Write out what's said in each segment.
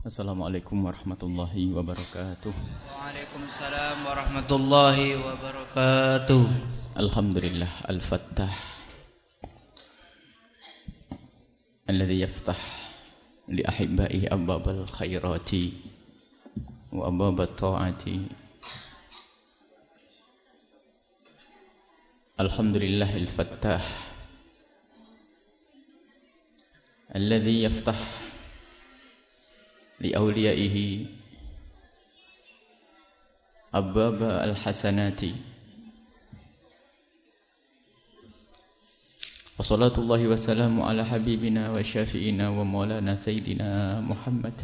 Assalamualaikum warahmatullahi wabarakatuh. Waalaikumsalam warahmatullahi wabarakatuh. Alhamdulillah al-fattah alladhi yaftah li ahibba'i abwab al-khairati wa abwab at-ta'ati. Alhamdulillah al-fattah alladhi yaftah لأوليائه أبواب الحسنات. وصلاة الله وسلام على حبيبنا وشافئنا ومولانا سيدنا محمد.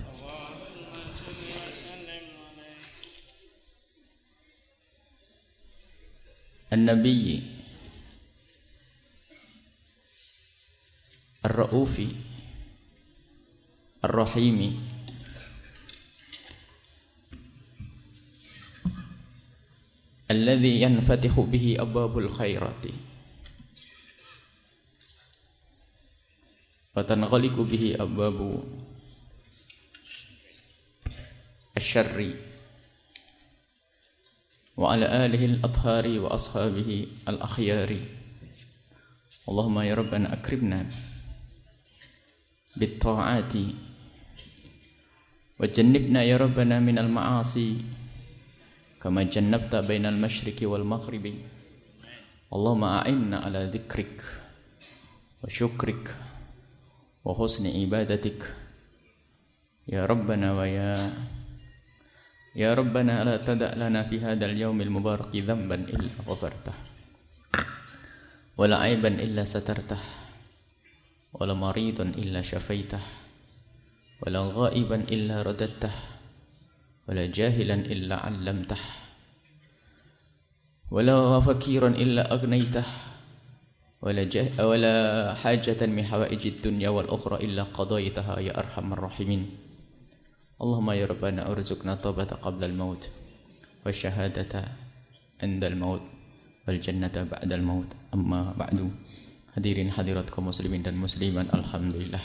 النبي الرؤوف الرحيم الذي ينفتح به أبواب الخيرات. وتنغلق به أبواب الشر. وعلى آله الأطهار وأصحابه الأخيار. اللهم يا ربنا أكرمنا بالطاعات. وجنبنا يا ربنا من المعاصي. كما جنبت بين المشرق والمغرب اللهم أعنا على ذكرك وشكرك وحسن عبادتك يا ربنا ويا يا ربنا لا تدع لنا في هذا اليوم المبارك ذنبا إلا غفرته ولا عيبا إلا سترته ولا مريضا إلا شفيته ولا غائبا إلا رددته ولا جاهلا إلا علمته ولا فكيرا إلا أغنيته ولا, جه ولا حاجة من حوائج الدنيا والأخرى إلا قضيتها يا أرحم الراحمين. اللهم يا ربنا أرزقنا التوبة قبل الموت والشهادة عند الموت والجنة بعد الموت. أما بعد hadirin hadirat kaum muslimin musliman alhamdulillah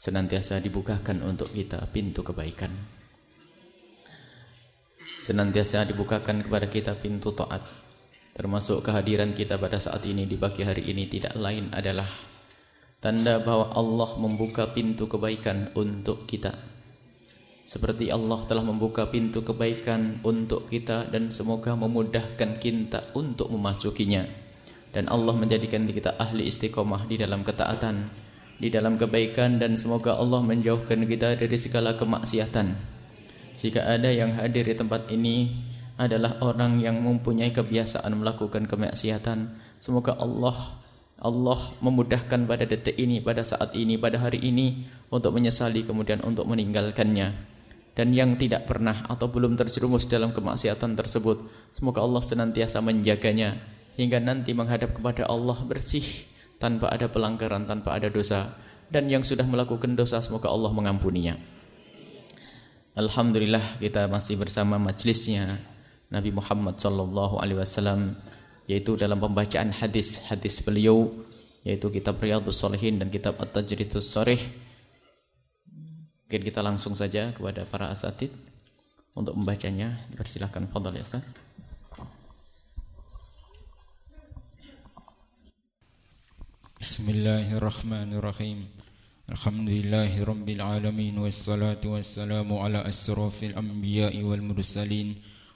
senantiasa dibukakan untuk kita pintu kebaikan. Senantiasa dibukakan kepada kita pintu taat. Termasuk kehadiran kita pada saat ini di pagi hari ini tidak lain adalah tanda bahwa Allah membuka pintu kebaikan untuk kita. Seperti Allah telah membuka pintu kebaikan untuk kita dan semoga memudahkan kita untuk memasukinya. Dan Allah menjadikan kita ahli istiqomah di dalam ketaatan di dalam kebaikan dan semoga Allah menjauhkan kita dari segala kemaksiatan. Jika ada yang hadir di tempat ini adalah orang yang mempunyai kebiasaan melakukan kemaksiatan, semoga Allah Allah memudahkan pada detik ini, pada saat ini, pada hari ini untuk menyesali kemudian untuk meninggalkannya. Dan yang tidak pernah atau belum terjerumus dalam kemaksiatan tersebut, semoga Allah senantiasa menjaganya hingga nanti menghadap kepada Allah bersih tanpa ada pelanggaran, tanpa ada dosa dan yang sudah melakukan dosa semoga Allah mengampuninya. Alhamdulillah kita masih bersama majlisnya Nabi Muhammad sallallahu alaihi wasallam yaitu dalam pembacaan hadis-hadis beliau yaitu kitab Riyadhus Shalihin dan kitab At-Tajridus Sharih. Mungkin kita langsung saja kepada para asatid untuk membacanya. Dipersilahkan fadhal ya Ustaz. بسم الله الرحمن الرحيم. الحمد لله رب العالمين والصلاة والسلام على أسرف الأنبياء والمرسلين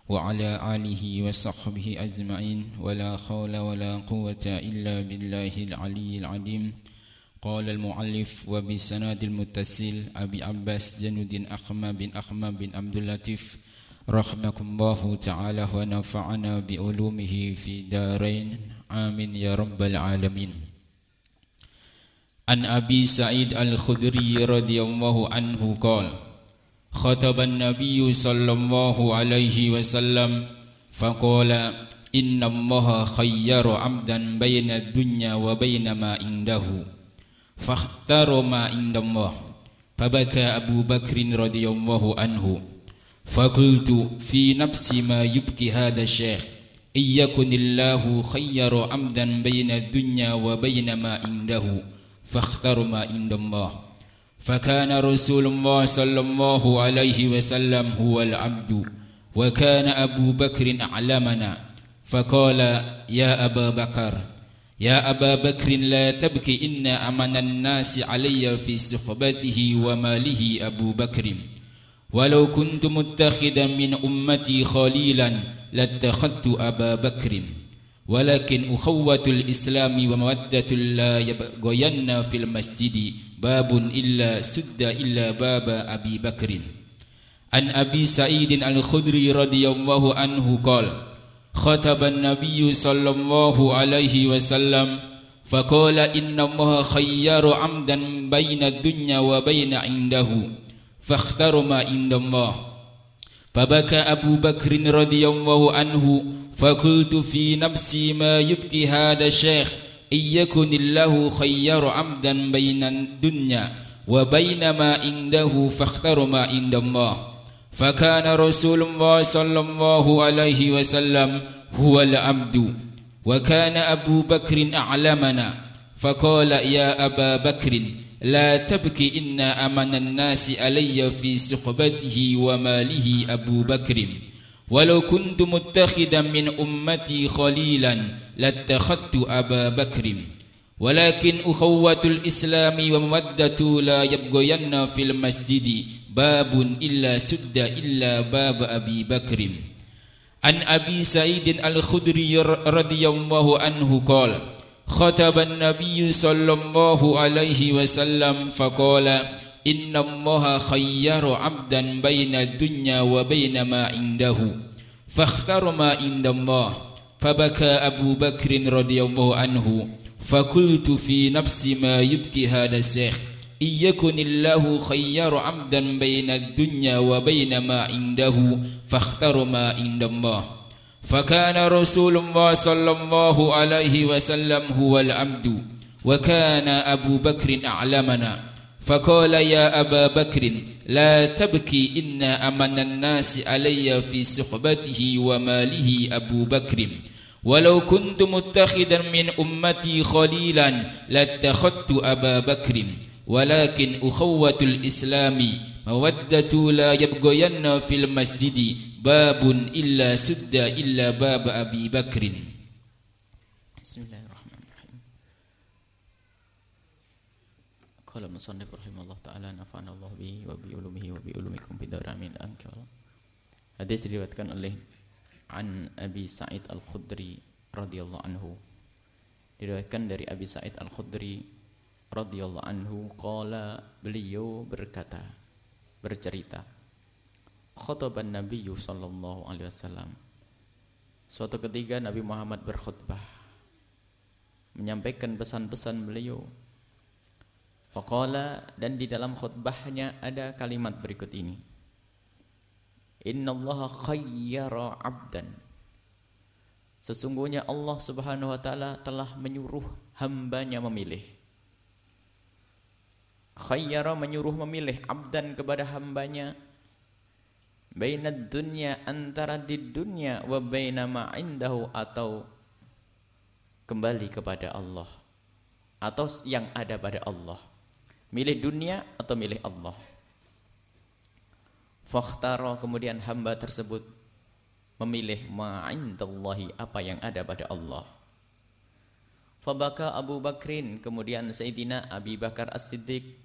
وعلى آله وصحبه أجمعين. ولا حول ولا قوة إلا بالله العلي العليم قال المؤلف وبسناد المتصل أبي عباس جنود أحمد بن أحمد بن عبد اللطيف رحمكم الله تعالى ونفعنا بعلومه في دارين. آمين يا رب العالمين. عن أبي سعيد الخدري رضي الله عنه قال خطب النبي صلى الله عليه وسلم فقال إن الله خير عبدا بين الدنيا وبين ما عنده فاختار ما عند الله. فبكى أبو بكر رضي الله عنه فقلت في نفسي ما يبكي هذا الشيخ إن يكن الله خير عبدا بين الدنيا وبين ما عنده. عند الله. فكان رسول الله صلى الله عليه وسلم هو العبد وكان أبو بكر أعلمنا. فقال يا أبا بكر يا أبا بكر لا تبكي إن أمن الناس علي في صحبته وماله أبو بكر. ولو كنت متخذا من أمتي خليلا لاتخذت أبا بكر. ولكن أخوة الإسلام ومودة لا يبغين في المسجد باب إلا سد إلا باب أبي بكر. عن أبي سعيد الخدري رضي الله عنه قال خطب النبي صلى الله عليه وسلم فقال إن الله خير عمدا بين الدنيا وبين عنده فاختر ما عند الله. فبكى أبو بكر رضي الله عنه فقلت في نفسي ما يبكي هذا الشيخ إن يكن الله خير عمدا بين الدنيا وبين ما عنده فاختر ما عند الله. فكان رسول الله صلى الله عليه وسلم هو العبد وكان أبو بكر أعلمنا فقال يا أبا بكر لا تبكي إن أمن الناس علي في صحبته وماله أبو بكر. ولو كنت متخذا من أمتي خليلا لاتخذت أبا بكر. ولكن أخوة الإسلام ومودة لا يبغين في المسجد باب إلا سد إلا باب أبي بكر. عن أبي سعيد الخدري رضي الله عنه قال خطب النبي صلى الله عليه وسلم فقال إن الله خير عبدا بين الدنيا وبين ما عنده. فاختار ما عند الله فبكى أبو بكر رضي الله عنه فقلت في نفسي ما يبكي هذا الشيخ إن يكن الله خير عبدا بين الدنيا وبين ما عنده فاختر ما عند الله. فكان رسول الله صلى الله عليه وسلم هو العبد وكان أبو بكر أعلمنا. فقال يا أبا بكر لا تبكي إن أمن الناس علي في صحبته وماله أبو بكر. ولو كنت متخذا من أمتي خليلا لاتخذت أبا بكر ولكن أخوة الإسلام mawaddatu la yabghayanna fil masjidi babun illa sudda illa bab Abi Bakrin. Bismillahirrahmanirrahim. Qala musannif rahimahullah taala nafa'ana Allah bihi wa bi ulumihi wa bi ulumikum bidar amin. Hadis diriwayatkan oleh An Abi Sa'id Al-Khudri radhiyallahu anhu. Diriwayatkan dari Abi Sa'id Al-Khudri radhiyallahu anhu qala beliau berkata bercerita. Khataban Nabi sallallahu alaihi wasallam. Suatu ketika Nabi Muhammad berkhutbah. Menyampaikan pesan-pesan beliau. Faqala dan di dalam khutbahnya ada kalimat berikut ini. Innallaha khayyara 'abdan. Sesungguhnya Allah Subhanahu wa taala telah menyuruh hambanya memilih khayyara menyuruh memilih abdan kepada hambanya. Bainad dunya antara di dunia wa baina ma indahu atau kembali kepada Allah. Atau yang ada pada Allah. Milih dunia atau milih Allah. Fakhtara kemudian hamba tersebut memilih ma indallahi apa yang ada pada Allah. Fabaka Abu Bakrin kemudian Sayyidina Abi Bakar As-Siddiq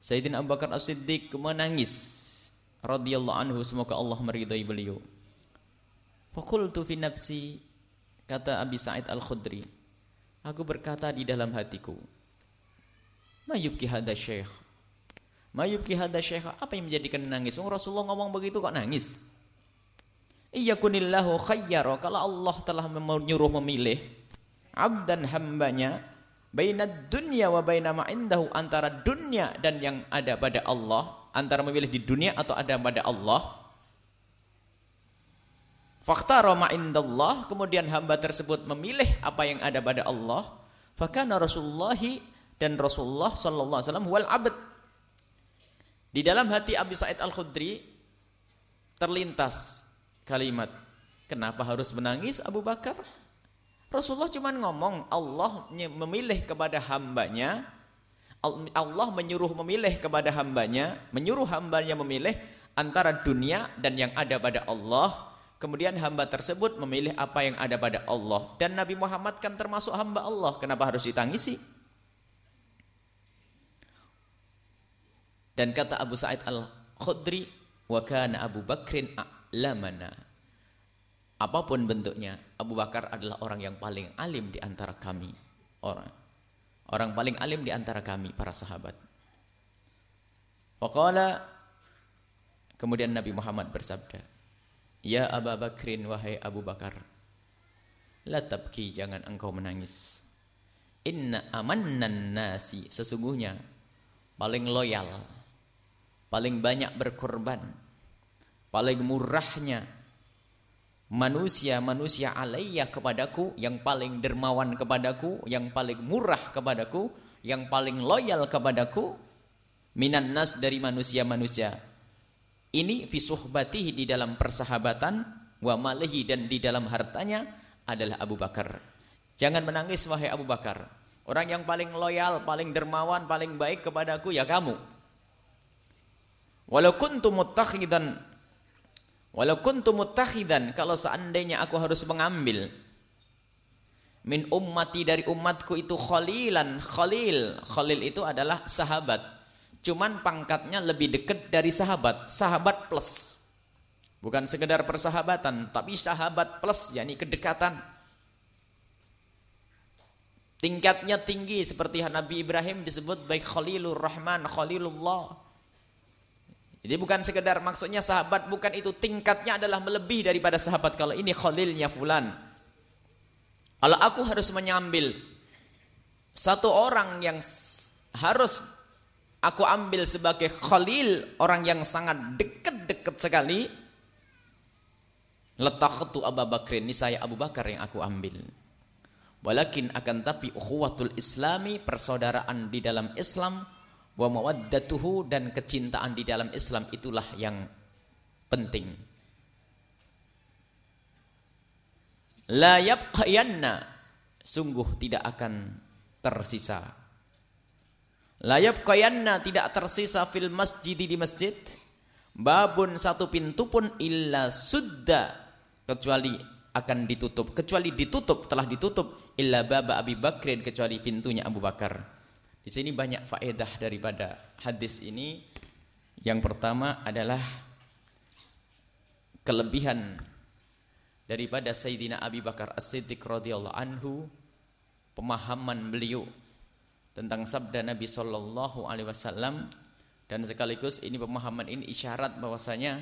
Sayyidina Abu Bakar As-Siddiq menangis. Radhiyallahu anhu semoga Allah meridai beliau. Fakultu fi nafsi kata Abi Sa'id Al-Khudri. Aku berkata di dalam hatiku Mayubki hada syekh? Mayubki hada syekh? Apa yang menjadikan nangis? Oh, Rasulullah ngomong begitu kok nangis? Iyakunillahu khayyara. Kalau Allah telah menyuruh memilih abdan hambanya bainad dunya wa baina ma indahu antara dunia dan yang ada pada Allah antara memilih di dunia atau ada pada Allah. Fakhtara ma indallah kemudian hamba tersebut memilih apa yang ada pada Allah. Fakana Rasulullah dan Rasulullah sallallahu alaihi wasallam wal abd. Di dalam hati Abi Sa'id Al-Khudri terlintas kalimat kenapa harus menangis Abu Bakar Rasulullah cuma ngomong Allah memilih kepada hambanya Allah menyuruh memilih kepada hambanya, menyuruh hambanya memilih antara dunia dan yang ada pada Allah. Kemudian hamba tersebut memilih apa yang ada pada Allah. Dan Nabi Muhammad kan termasuk hamba Allah. Kenapa harus ditangisi? Dan kata Abu Sa'id Al-Khudri, "Wa kana Abu Bakrin a'lamana." Apa pun bentuknya, Abu Bakar adalah orang yang paling alim di antara kami. Orang orang paling alim di antara kami para sahabat. Faqala kemudian Nabi Muhammad bersabda, "Ya Abu Bakrin wahai Abu Bakar, la tabki jangan engkau menangis. Inna amannan nasi sesungguhnya paling loyal paling banyak berkorban, paling murahnya manusia-manusia alaiya kepadaku, yang paling dermawan kepadaku, yang paling murah kepadaku, yang paling loyal kepadaku, minan nas dari manusia-manusia. Ini fisuhbatihi di dalam persahabatan, wa malihi dan di dalam hartanya adalah Abu Bakar. Jangan menangis wahai Abu Bakar. Orang yang paling loyal, paling dermawan, paling baik kepadaku ya kamu. Walau kuntu muttakhidan Walau kuntu muttakhidan kalau seandainya aku harus mengambil min ummati dari umatku itu khalilan khalil. Khalil itu adalah sahabat. Cuman pangkatnya lebih dekat dari sahabat. Sahabat plus. Bukan sekedar persahabatan tapi sahabat plus yakni kedekatan. Tingkatnya tinggi seperti Nabi Ibrahim disebut baik Khalilur Rahman Khalilullah jadi bukan sekedar maksudnya sahabat bukan itu tingkatnya adalah melebihi daripada sahabat kalau ini khalilnya fulan. Kalau aku harus menyambil satu orang yang harus aku ambil sebagai khalil, orang yang sangat dekat-dekat sekali, letaktu Abu Bakrin, ini saya Abu Bakar yang aku ambil. Walakin akan tapi ukhuwatul islami, persaudaraan di dalam Islam, wa mawaddatuhu dan kecintaan di dalam Islam itulah yang penting. La yabqayanna sungguh tidak akan tersisa. La yabqayanna tidak tersisa fil masjid di masjid babun satu pintu pun illa sudda kecuali akan ditutup kecuali ditutup telah ditutup illa baba Abi Bakrin kecuali pintunya Abu Bakar. Di sini banyak faedah daripada hadis ini. Yang pertama adalah kelebihan daripada Sayyidina Abi Bakar As-Siddiq radhiyallahu anhu pemahaman beliau tentang sabda Nabi sallallahu alaihi wasallam dan sekaligus ini pemahaman ini isyarat bahwasanya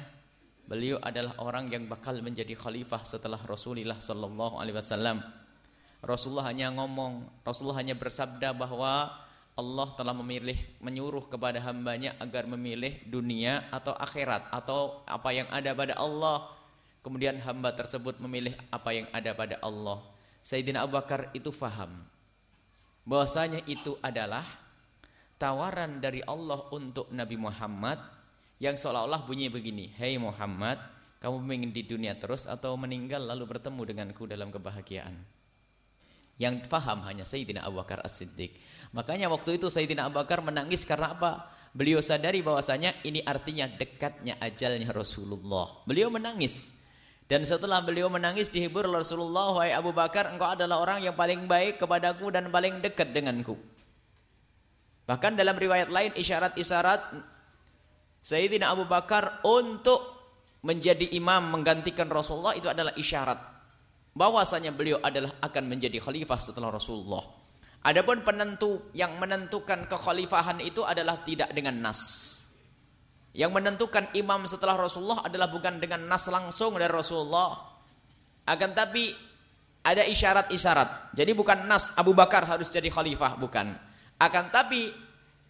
beliau adalah orang yang bakal menjadi khalifah setelah Rasulullah sallallahu alaihi wasallam. Rasulullah hanya ngomong, Rasulullah hanya bersabda bahwa Allah telah memilih menyuruh kepada hambanya agar memilih dunia atau akhirat atau apa yang ada pada Allah. Kemudian hamba tersebut memilih apa yang ada pada Allah. Sayyidina Abu Bakar itu faham bahwasanya itu adalah tawaran dari Allah untuk Nabi Muhammad yang seolah-olah bunyi begini Hei Muhammad kamu ingin di dunia terus atau meninggal lalu bertemu denganku dalam kebahagiaan? Yang faham hanya Sayyidina Abu Bakar As-Siddiq Makanya waktu itu Sayyidina Abu Bakar menangis karena apa? Beliau sadari bahwasanya ini artinya dekatnya ajalnya Rasulullah. Beliau menangis. Dan setelah beliau menangis dihibur Rasulullah, "Wahai Abu Bakar, engkau adalah orang yang paling baik kepadaku dan paling dekat denganku." Bahkan dalam riwayat lain isyarat-isyarat Sayyidina Abu Bakar untuk menjadi imam menggantikan Rasulullah itu adalah isyarat bahwasanya beliau adalah akan menjadi khalifah setelah Rasulullah. Adapun penentu yang menentukan kekhalifahan itu adalah tidak dengan nas. Yang menentukan imam setelah Rasulullah adalah bukan dengan nas langsung dari Rasulullah. Akan tapi ada isyarat-isyarat. Jadi bukan nas Abu Bakar harus jadi khalifah, bukan. Akan tapi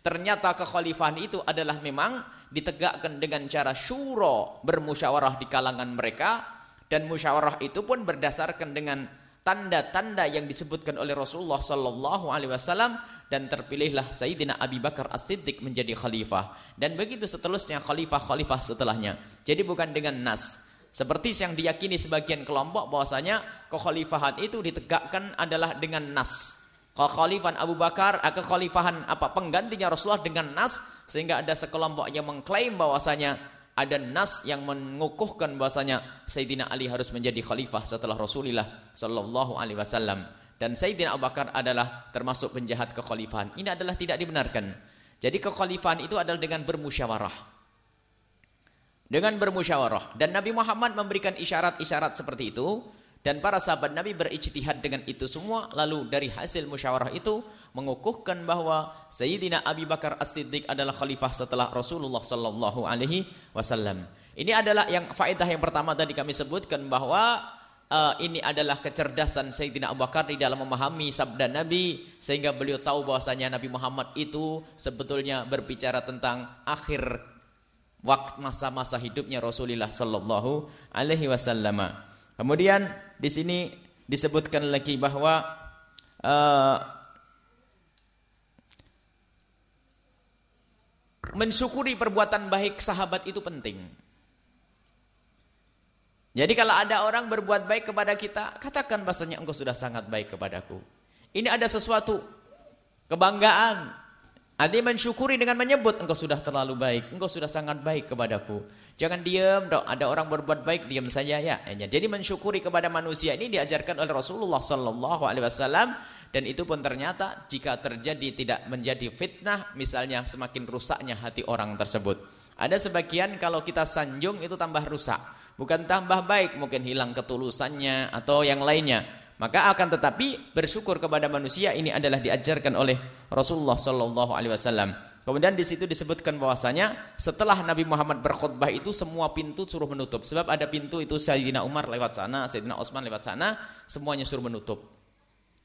ternyata kekhalifahan itu adalah memang ditegakkan dengan cara syuro bermusyawarah di kalangan mereka dan musyawarah itu pun berdasarkan dengan tanda-tanda yang disebutkan oleh Rasulullah sallallahu alaihi wasallam dan terpilihlah Sayyidina Abi Bakar As-Siddiq menjadi khalifah dan begitu seterusnya khalifah-khalifah setelahnya. Jadi bukan dengan nas. Seperti yang diyakini sebagian kelompok bahwasanya kekhalifahan itu ditegakkan adalah dengan nas. Kekhalifan Abu Bakar, eh, kekhalifahan apa penggantinya Rasulullah dengan nas sehingga ada sekelompok yang mengklaim bahwasanya ada nas yang mengukuhkan bahwasanya Sayyidina Ali harus menjadi khalifah setelah Rasulullah sallallahu alaihi wasallam dan Sayyidina Abu Bakar adalah termasuk penjahat kekhalifahan. Ini adalah tidak dibenarkan. Jadi kekhalifahan itu adalah dengan bermusyawarah. Dengan bermusyawarah dan Nabi Muhammad memberikan isyarat-isyarat seperti itu dan para sahabat Nabi berijtihad dengan itu semua lalu dari hasil musyawarah itu mengukuhkan bahwa Sayyidina Abi Bakar As-Siddiq adalah khalifah setelah Rasulullah sallallahu alaihi wasallam. Ini adalah yang faedah yang pertama tadi kami sebutkan bahwa uh, ini adalah kecerdasan Sayyidina Abu Bakar di dalam memahami sabda Nabi sehingga beliau tahu bahwasanya Nabi Muhammad itu sebetulnya berbicara tentang akhir waktu masa-masa hidupnya Rasulullah sallallahu alaihi wasallam. Kemudian di sini disebutkan lagi bahwa uh, mensyukuri perbuatan baik sahabat itu penting. Jadi kalau ada orang berbuat baik kepada kita, katakan bahasanya engkau sudah sangat baik kepadaku. Ini ada sesuatu kebanggaan, ada mensyukuri dengan menyebut engkau sudah terlalu baik, engkau sudah sangat baik kepadaku. Jangan diam dok, ada orang berbuat baik diam saja ya. Jadi mensyukuri kepada manusia ini diajarkan oleh Rasulullah sallallahu alaihi wasallam dan itu pun ternyata jika terjadi tidak menjadi fitnah misalnya semakin rusaknya hati orang tersebut. Ada sebagian kalau kita sanjung itu tambah rusak, bukan tambah baik, mungkin hilang ketulusannya atau yang lainnya. Maka akan tetapi bersyukur kepada manusia ini adalah diajarkan oleh Rasulullah sallallahu alaihi wasallam. Kemudian di situ disebutkan bahwasanya setelah Nabi Muhammad berkhutbah itu semua pintu suruh menutup. Sebab ada pintu itu Sayyidina Umar lewat sana, Sayyidina Utsman lewat sana, semuanya suruh menutup.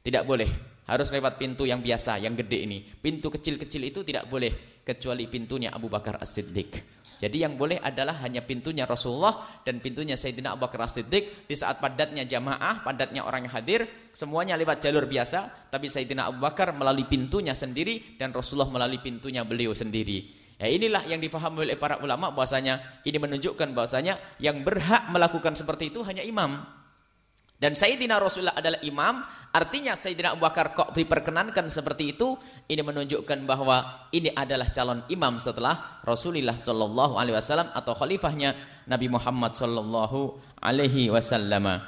Tidak boleh, harus lewat pintu yang biasa, yang gede ini. Pintu kecil-kecil itu tidak boleh kecuali pintunya Abu Bakar As-Siddiq. Jadi yang boleh adalah hanya pintunya Rasulullah dan pintunya Sayyidina Abu Bakar As-Siddiq di saat padatnya jamaah, padatnya orang yang hadir, semuanya lewat jalur biasa, tapi Sayyidina Abu Bakar melalui pintunya sendiri dan Rasulullah melalui pintunya beliau sendiri. Ya inilah yang dipahami oleh para ulama bahwasanya ini menunjukkan bahwasanya yang berhak melakukan seperti itu hanya imam. Dan Sayyidina Rasulullah adalah imam, artinya Sayyidina Abu Bakar kok diperkenankan seperti itu, ini menunjukkan bahwa ini adalah calon imam setelah Rasulullah sallallahu alaihi wasallam atau khalifahnya Nabi Muhammad sallallahu alaihi wasallam.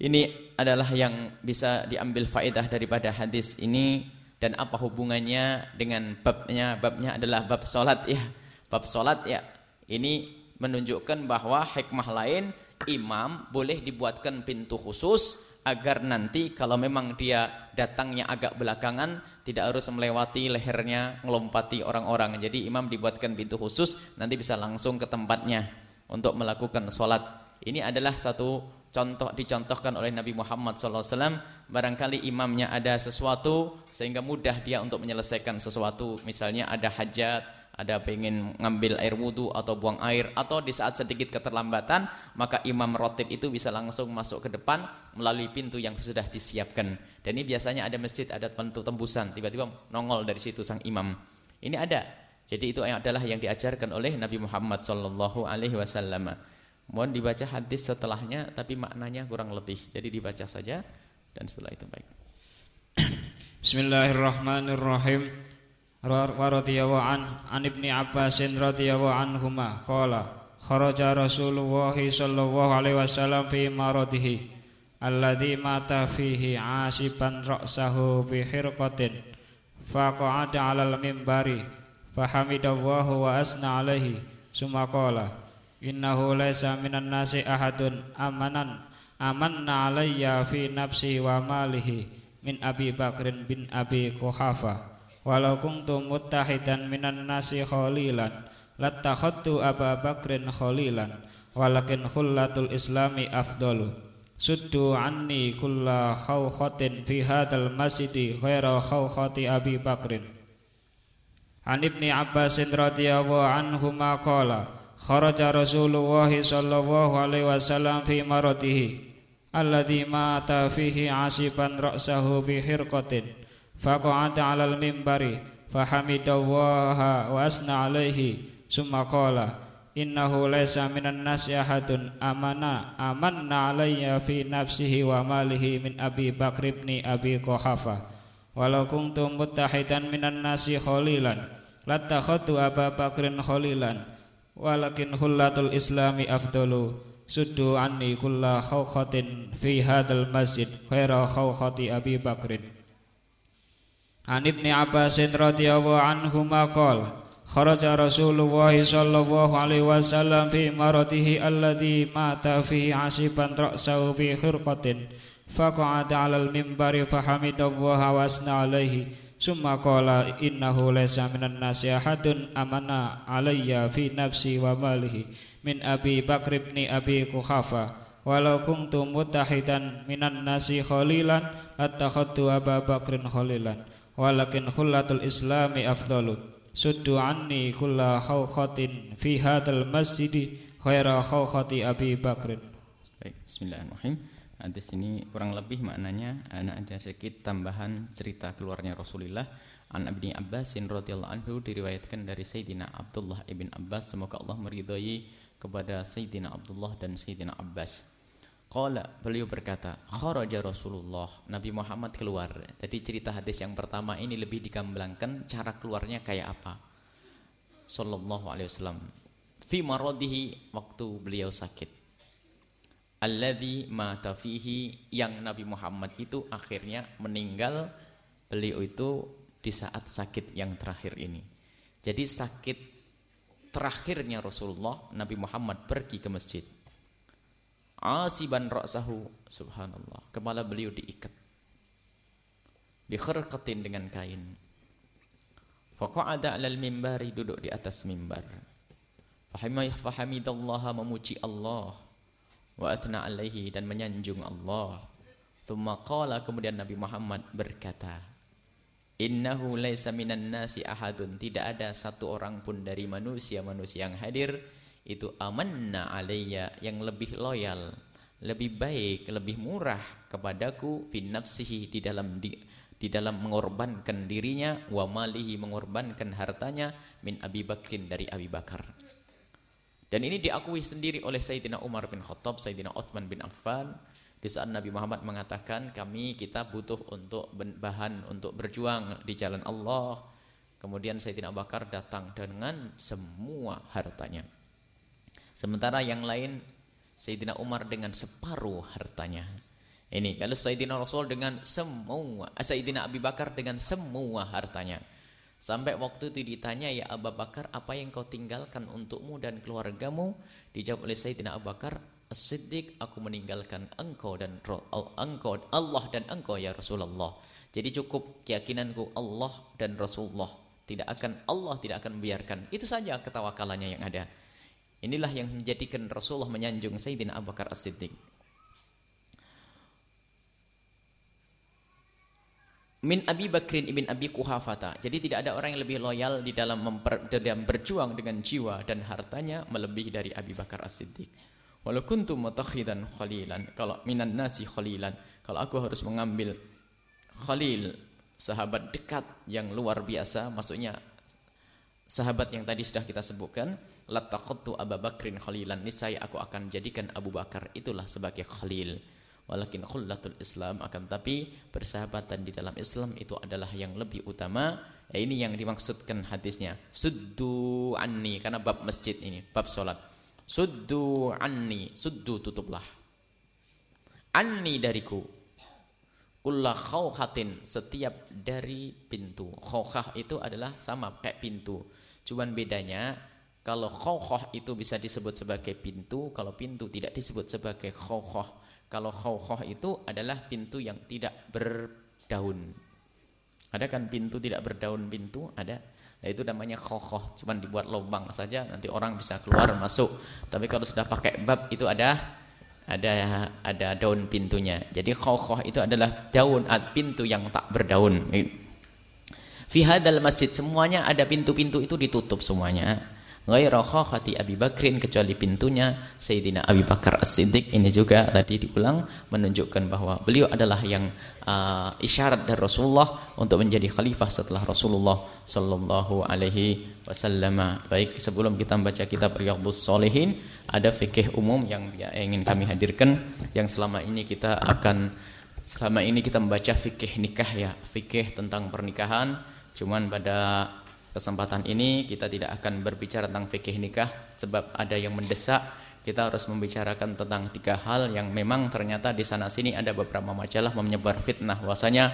Ini adalah yang bisa diambil faedah daripada hadis ini dan apa hubungannya dengan babnya? Babnya adalah bab salat ya. Bab salat ya. Ini menunjukkan bahwa hikmah lain imam boleh dibuatkan pintu khusus agar nanti kalau memang dia datangnya agak belakangan tidak harus melewati lehernya ngelompati orang-orang. Jadi imam dibuatkan pintu khusus nanti bisa langsung ke tempatnya untuk melakukan sholat. Ini adalah satu contoh dicontohkan oleh Nabi Muhammad SAW barangkali imamnya ada sesuatu sehingga mudah dia untuk menyelesaikan sesuatu. Misalnya ada hajat ada pengen ngambil air wudhu atau buang air atau di saat sedikit keterlambatan maka imam rotib itu bisa langsung masuk ke depan melalui pintu yang sudah disiapkan. Dan ini biasanya ada masjid ada pintu tembusan. Tiba-tiba nongol dari situ sang imam. Ini ada. Jadi itu adalah yang diajarkan oleh Nabi Muhammad Sallallahu Alaihi Wasallam. Mohon dibaca hadis setelahnya tapi maknanya kurang lebih. Jadi dibaca saja dan setelah itu baik. Bismillahirrahmanirrahim radhiyallahu an an ibni Abbas radhiyallahu anhuma. Qala kharaja Rasulullah sallallahu alaihi wasallam fi maradihi alladhi mata fihi asiban ra'sahu bi hirqatin faqa'ada 'alal minbari fahamidallahu wa asna alaihi. Summa qala innahu laysa minan nasi ahadun amanan amanna alayya fi nafsi wa malihi min Abi Bakrin bin Abi Quhafa Walau kuntu muttahidan minan nasi khalilan Lattakhadtu Aba Bakrin khalilan Walakin khullatul islami afdalu. Suddu anni kulla khawkhatin fi hadal masjidi Khaira khawkhati Abi Bakrin. An Ibni Abbasin radhiyallahu anhu ma qala Kharaja Rasulullah sallallahu alaihi wasallam fi maradihi Alladhi mata fihi asiban ra'sahu bi hirqatin 'alal mimbari fahamidallaha wa asna 'alaihi summa qala innahu laysa minan nasi ahadun amana amanna alayya fi nafsihi wa malihi min Abi Bakr ibn Abi Quhafa walau kuntum muttahidan minan nasi khalilan latakhadtu Aba Bakrin khalilan walakin khullatul islami afdalu suddu anni kulla khawkhatin fi hadal masjid khaira khawkhati Abi Bakrin An Ibni Abbasin radhiyallahu anhu maqal kharaja Rasulullah sallallahu alaihi wasallam fi maradihi alladhi mata fihi asiban ra'sahu bi khirqatin faqa'ada 'ala al-minbari fahamidallaha wa asna alaihi summa qala innahu laysa minan nasi ahadun amana alayya fi nafsi wa malihi min Abi Bakr ibn Abi Quhafa walau kuntu mutahidan minan nasi khalilan attakhadtu Aba Bakrin khalilan walakin khullatul islami afdalu suddu anni kulla khawkhatin fi hadal masjidi khaira khawkhati Abi Bakrin Baik, bismillahirrahmanirrahim. Hadis ini kurang lebih maknanya ada ada sedikit tambahan cerita keluarnya Rasulullah An Ibni Abbasin radhiyallahu anhu diriwayatkan dari Sayyidina Abdullah ibn Abbas semoga Allah meridhai kepada Sayyidina Abdullah dan Sayyidina Abbas. Qala beliau berkata, kharaja Rasulullah, Nabi Muhammad keluar. Jadi cerita hadis yang pertama ini lebih digambelangkan cara keluarnya kayak apa. Sallallahu alaihi wasallam. Fi maradihi waktu beliau sakit. Alladhi mata fihi yang Nabi Muhammad itu akhirnya meninggal beliau itu di saat sakit yang terakhir ini. Jadi sakit terakhirnya Rasulullah Nabi Muhammad pergi ke masjid asiban ra'sahu. Subhanallah. Kepala beliau diikat. Bikhirqatin dengan kain. Faqa'ada 'alal mimbari duduk di atas mimbar. Fahamidallaha memuji Allah. Wa athna alaihi dan menyanjung Allah. Thumma qala kemudian Nabi Muhammad berkata innahu laisa minan nasi ahadun. Tidak ada satu orang pun dari manusia-manusia yang hadir itu amanna alayya yang lebih loyal, lebih baik, lebih murah kepadaku fin nafsihi di dalam di, di dalam mengorbankan dirinya wa malihi mengorbankan hartanya min Abi Bakrin dari Abi Bakar. Dan ini diakui sendiri oleh Sayyidina Umar bin Khattab, Sayyidina Uthman bin Affan di saat Nabi Muhammad mengatakan kami kita butuh untuk bahan untuk berjuang di jalan Allah. Kemudian Sayyidina Abu Bakar datang dengan semua hartanya. Sementara yang lain Sayyidina Umar dengan separuh hartanya. Ini kalau Sayyidina Rasul dengan semua, eh, Sayyidina Abi Bakar dengan semua hartanya. Sampai waktu itu ditanya ya Abu Bakar apa yang kau tinggalkan untukmu dan keluargamu? Dijawab oleh Sayyidina Abu Bakar, As-Siddiq aku meninggalkan engkau dan engkau Allah dan engkau ya Rasulullah. Jadi cukup keyakinanku Allah dan Rasulullah tidak akan Allah tidak akan membiarkan. Itu saja ketawakalannya yang ada. Inilah yang menjadikan Rasulullah menyanjung Sayyidina Abu Bakar As-Siddiq. Min Abi Bakrin ibn Abi Kuhafata. Jadi tidak ada orang yang lebih loyal di dalam, memper, dalam berjuang dengan jiwa dan hartanya melebihi dari Abi Bakar As-Siddiq. Walau kuntum mutakhidan khalilan. Kalau minan nasi khalilan. Kalau aku harus mengambil khalil, sahabat dekat yang luar biasa, maksudnya sahabat yang tadi sudah kita sebutkan, lataqattu Abu Bakrin khalilan. Niscaya aku akan jadikan Abu Bakar itulah sebagai khalil. Walakin khullatul Islam akan tapi persahabatan di dalam Islam itu adalah yang lebih utama. Ya ini yang dimaksudkan hadisnya. Suddu anni karena bab masjid ini bab salat suddu anni suddu tutuplah. Anni dariku. Kulla khawkhatin setiap dari pintu. Khawkhah itu adalah sama kayak pintu. Cuman bedanya kalau khawkhah itu bisa disebut sebagai pintu, kalau pintu tidak disebut sebagai khawkhah. Kalau khawkhah itu adalah pintu yang tidak berdaun. Ada kan pintu tidak berdaun pintu? Ada. Nah itu namanya khawkhah, cuman dibuat lubang saja nanti orang bisa keluar masuk. Tapi kalau sudah pakai bab itu ada ada ada daun pintunya. Jadi khawkhah itu adalah daun pintu yang tak berdaun. Fi hadal masjid semuanya ada pintu-pintu itu ditutup semuanya ghaira Abi Bakrin kecuali pintunya Sayyidina Abi Bakar As-Siddiq ini juga tadi diulang menunjukkan bahwa beliau adalah yang uh, isyarat dari Rasulullah untuk menjadi khalifah setelah Rasulullah sallallahu alaihi wasallam. Baik, sebelum kita membaca kitab Riyadhus Shalihin, ada fikih umum yang ingin kami hadirkan yang selama ini kita akan selama ini kita membaca fikih nikah ya, fikih tentang pernikahan. Cuman pada kesempatan ini kita tidak akan berbicara tentang fikih nikah sebab ada yang mendesak. Kita harus membicarakan tentang tiga hal yang memang ternyata di sana sini ada beberapa majalah menyebar fitnah bahwasanya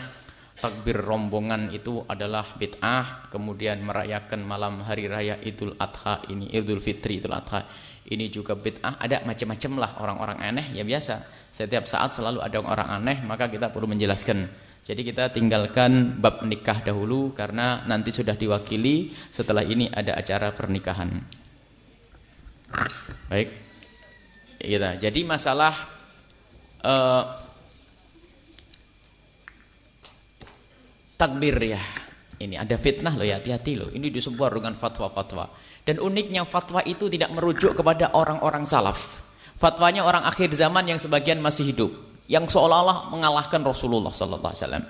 takbir rombongan itu adalah bid'ah, kemudian merayakan malam hari raya Idul Adha ini, Idul Fitri Idul Adha ini juga bid'ah, ada macam-macam lah orang-orang aneh ya biasa. Setiap saat selalu ada orang aneh, maka kita perlu menjelaskan. Jadi kita tinggalkan bab nikah dahulu karena nanti sudah diwakili setelah ini ada acara pernikahan. Baik. Ya, jadi masalah uh, takbir ya. Ini ada fitnah loh ya, hati-hati loh. Ini disebut dengan fatwa-fatwa. Dan uniknya fatwa itu tidak merujuk kepada orang-orang salaf. Fatwanya orang akhir zaman yang sebagian masih hidup, yang seolah-olah mengalahkan Rasulullah sallallahu alaihi wasallam.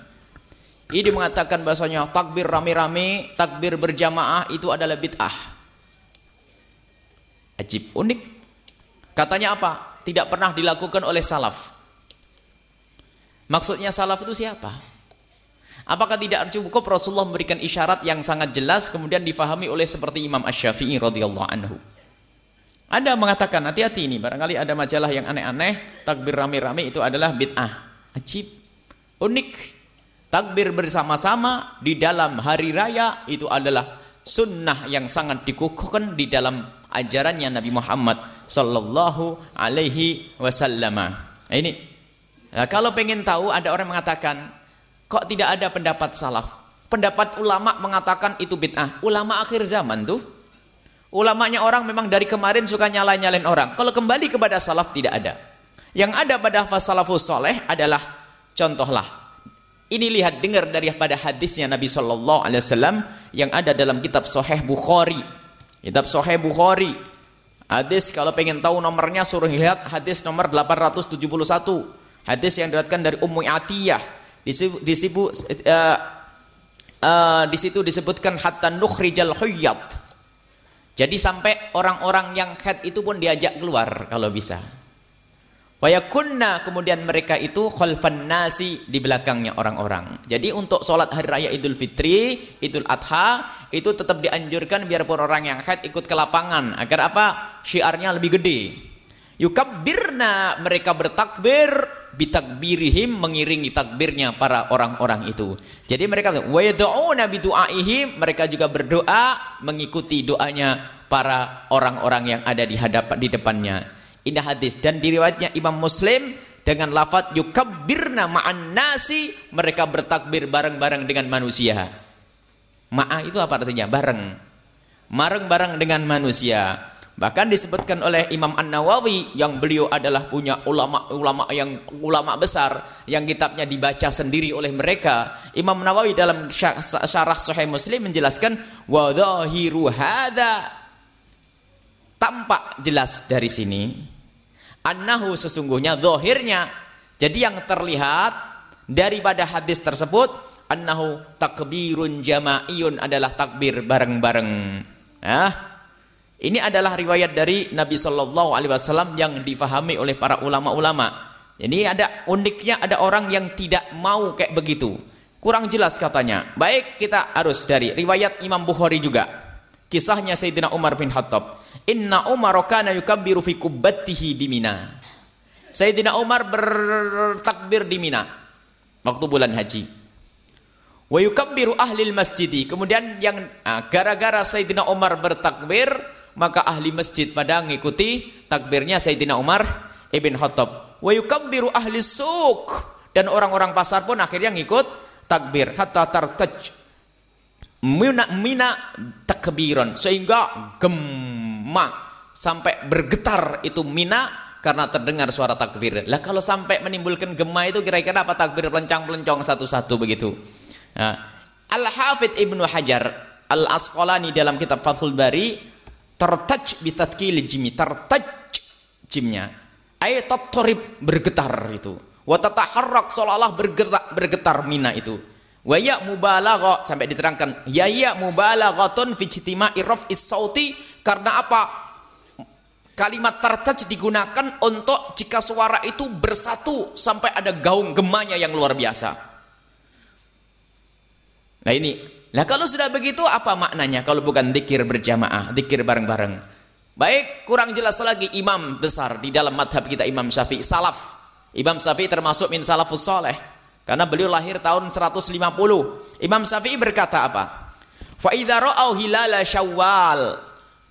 Ini mengatakan bahasanya takbir rame-rame, takbir berjamaah itu adalah bid'ah. Ajib, unik. Katanya apa? Tidak pernah dilakukan oleh salaf. Maksudnya salaf itu siapa? Apakah tidak cukup Rasulullah memberikan isyarat yang sangat jelas kemudian difahami oleh seperti Imam Ash-Syafi'i radhiyallahu anhu? Ada mengatakan hati-hati ini barangkali ada majalah yang aneh-aneh takbir rame-rame itu adalah bid'ah. Ajib. Unik. Takbir bersama-sama di dalam hari raya itu adalah sunnah yang sangat dikukuhkan di dalam ajarannya Nabi Muhammad sallallahu alaihi wasallam. Nah, ini. Nah, kalau pengen tahu ada orang mengatakan Kok tidak ada pendapat salaf? Pendapat ulama mengatakan itu bid'ah. Ulama akhir zaman tuh. Ulamanya orang memang dari kemarin suka nyala-nyalain orang. Kalau kembali kepada salaf tidak ada. Yang ada pada salafus soleh adalah contohlah. Ini lihat dengar daripada hadisnya Nabi Shallallahu Alaihi Wasallam yang ada dalam kitab Sahih Bukhari. Kitab Sahih Bukhari. Hadis kalau pengen tahu nomornya suruh lihat hadis nomor 871. Hadis yang diriwayatkan dari Ummu Atiyah uh, uh, di situ disebutkan hatta nukhrijal huyyat. Jadi sampai orang-orang yang head itu pun diajak keluar kalau bisa. Wayakunna kemudian mereka itu khalfan nasi di belakangnya orang-orang. Jadi untuk sholat hari raya Idul Fitri, Idul Adha itu tetap dianjurkan biarpun orang yang head ikut ke lapangan agar apa? Syiarnya lebih gede. Yukabbirna mereka bertakbir bitakbirihim mengiringi takbirnya para orang-orang itu. Jadi mereka wa yad'una bidu'aihim mereka juga berdoa mengikuti doanya para orang-orang yang ada di hadapan di depannya. Indah hadis dan diriwayatnya Imam Muslim dengan lafaz yukabbirna ma'an nasi mereka bertakbir bareng-bareng dengan manusia. Ma'a itu apa artinya? Bareng. Bareng-bareng dengan manusia. Bahkan disebutkan oleh Imam An-Nawawi yang beliau adalah punya ulama-ulama yang ulama besar yang kitabnya dibaca sendiri oleh mereka. Imam Nawawi dalam syarah Sahih Muslim menjelaskan wa dhahiru tampak jelas dari sini annahu sesungguhnya zahirnya jadi yang terlihat daripada hadis tersebut annahu takbirun jama'iyun adalah takbir bareng-bareng. Ah, ini adalah riwayat dari Nabi Shallallahu Alaihi Wasallam yang difahami oleh para ulama-ulama. Ini ada uniknya ada orang yang tidak mau kayak begitu. Kurang jelas katanya. Baik kita harus dari riwayat Imam Bukhari juga. Kisahnya Sayyidina Umar bin Khattab. Inna Umar kana yukabbiru fi kubbatihi bimina. Sayyidina Umar bertakbir di Mina waktu bulan haji. Wa yukabbiru ahlil masjidi. Kemudian yang ah, gara-gara Sayyidina Umar bertakbir, maka ahli masjid pada mengikuti takbirnya Sayyidina Umar ibn Khattab. Wa yukabbiru ahli suq. Dan orang-orang pasar pun akhirnya ngikut takbir. Hatta tartaj. Mina, mina takbiran. Sehingga gemak sampai bergetar itu mina karena terdengar suara takbir. Lah kalau sampai menimbulkan gema itu kira-kira apa takbir pelencang-pelencong satu-satu begitu. Nah, Al-Hafidh Ibnu Hajar Al-Asqalani dalam kitab Fathul Bari tertaj bitatkil jimi tertaj jimnya. Ayat tattarib bergetar itu. Wa tataharrak seolah-olah bergetar bergetar mina itu. Wa ya mubalagha sampai diterangkan ya ya mubalaghatun fi ijtima'i raf'is sauti karena apa? Kalimat tartaj digunakan untuk jika suara itu bersatu sampai ada gaung gemanya yang luar biasa. Nah ini, nah kalau sudah begitu apa maknanya kalau bukan dikir berjamaah, dikir bareng-bareng? Baik, kurang jelas lagi imam besar di dalam madhab kita Imam Syafi'i salaf. Imam Syafi'i termasuk min salafus soleh. Karena beliau lahir tahun 150. Imam Syafi'i berkata apa? Fa idza ra'au hilala syawal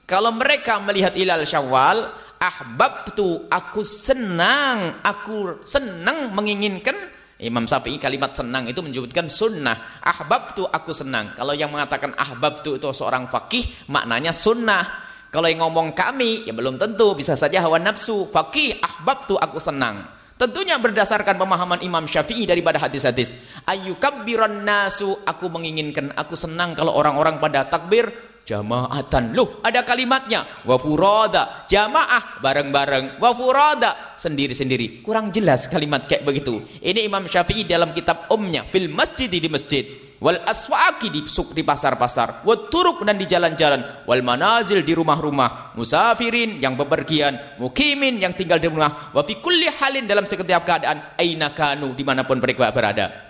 kalau mereka melihat hilal Syawal, ahbabtu aku senang, aku senang menginginkan Imam Syafi'i kalimat senang itu menyebutkan sunnah. Ahbabtu aku senang. Kalau yang mengatakan ahbabtu itu seorang fakih, maknanya sunnah. Kalau yang ngomong kami, ya belum tentu. Bisa saja hawa nafsu. Fakih, ahbabtu aku senang. Tentunya berdasarkan pemahaman Imam Syafi'i daripada hadis-hadis. Ayyukabbiran nasu, aku menginginkan, aku senang kalau orang-orang pada takbir jamaatan. Loh, ada kalimatnya. Wa furada, jamaah bareng-bareng. Wa furada, sendiri-sendiri. Kurang jelas kalimat kayak begitu. Ini Imam Syafi'i dalam kitab Umnya fil masjid di masjid. Wal aswaki di suk di pasar-pasar, wa turuk dan di jalan-jalan, wal manazil di rumah-rumah, musafirin yang bepergian, mukimin yang tinggal di rumah, wa fi kulli halin dalam setiap keadaan, aina kanu di mana pun mereka berada.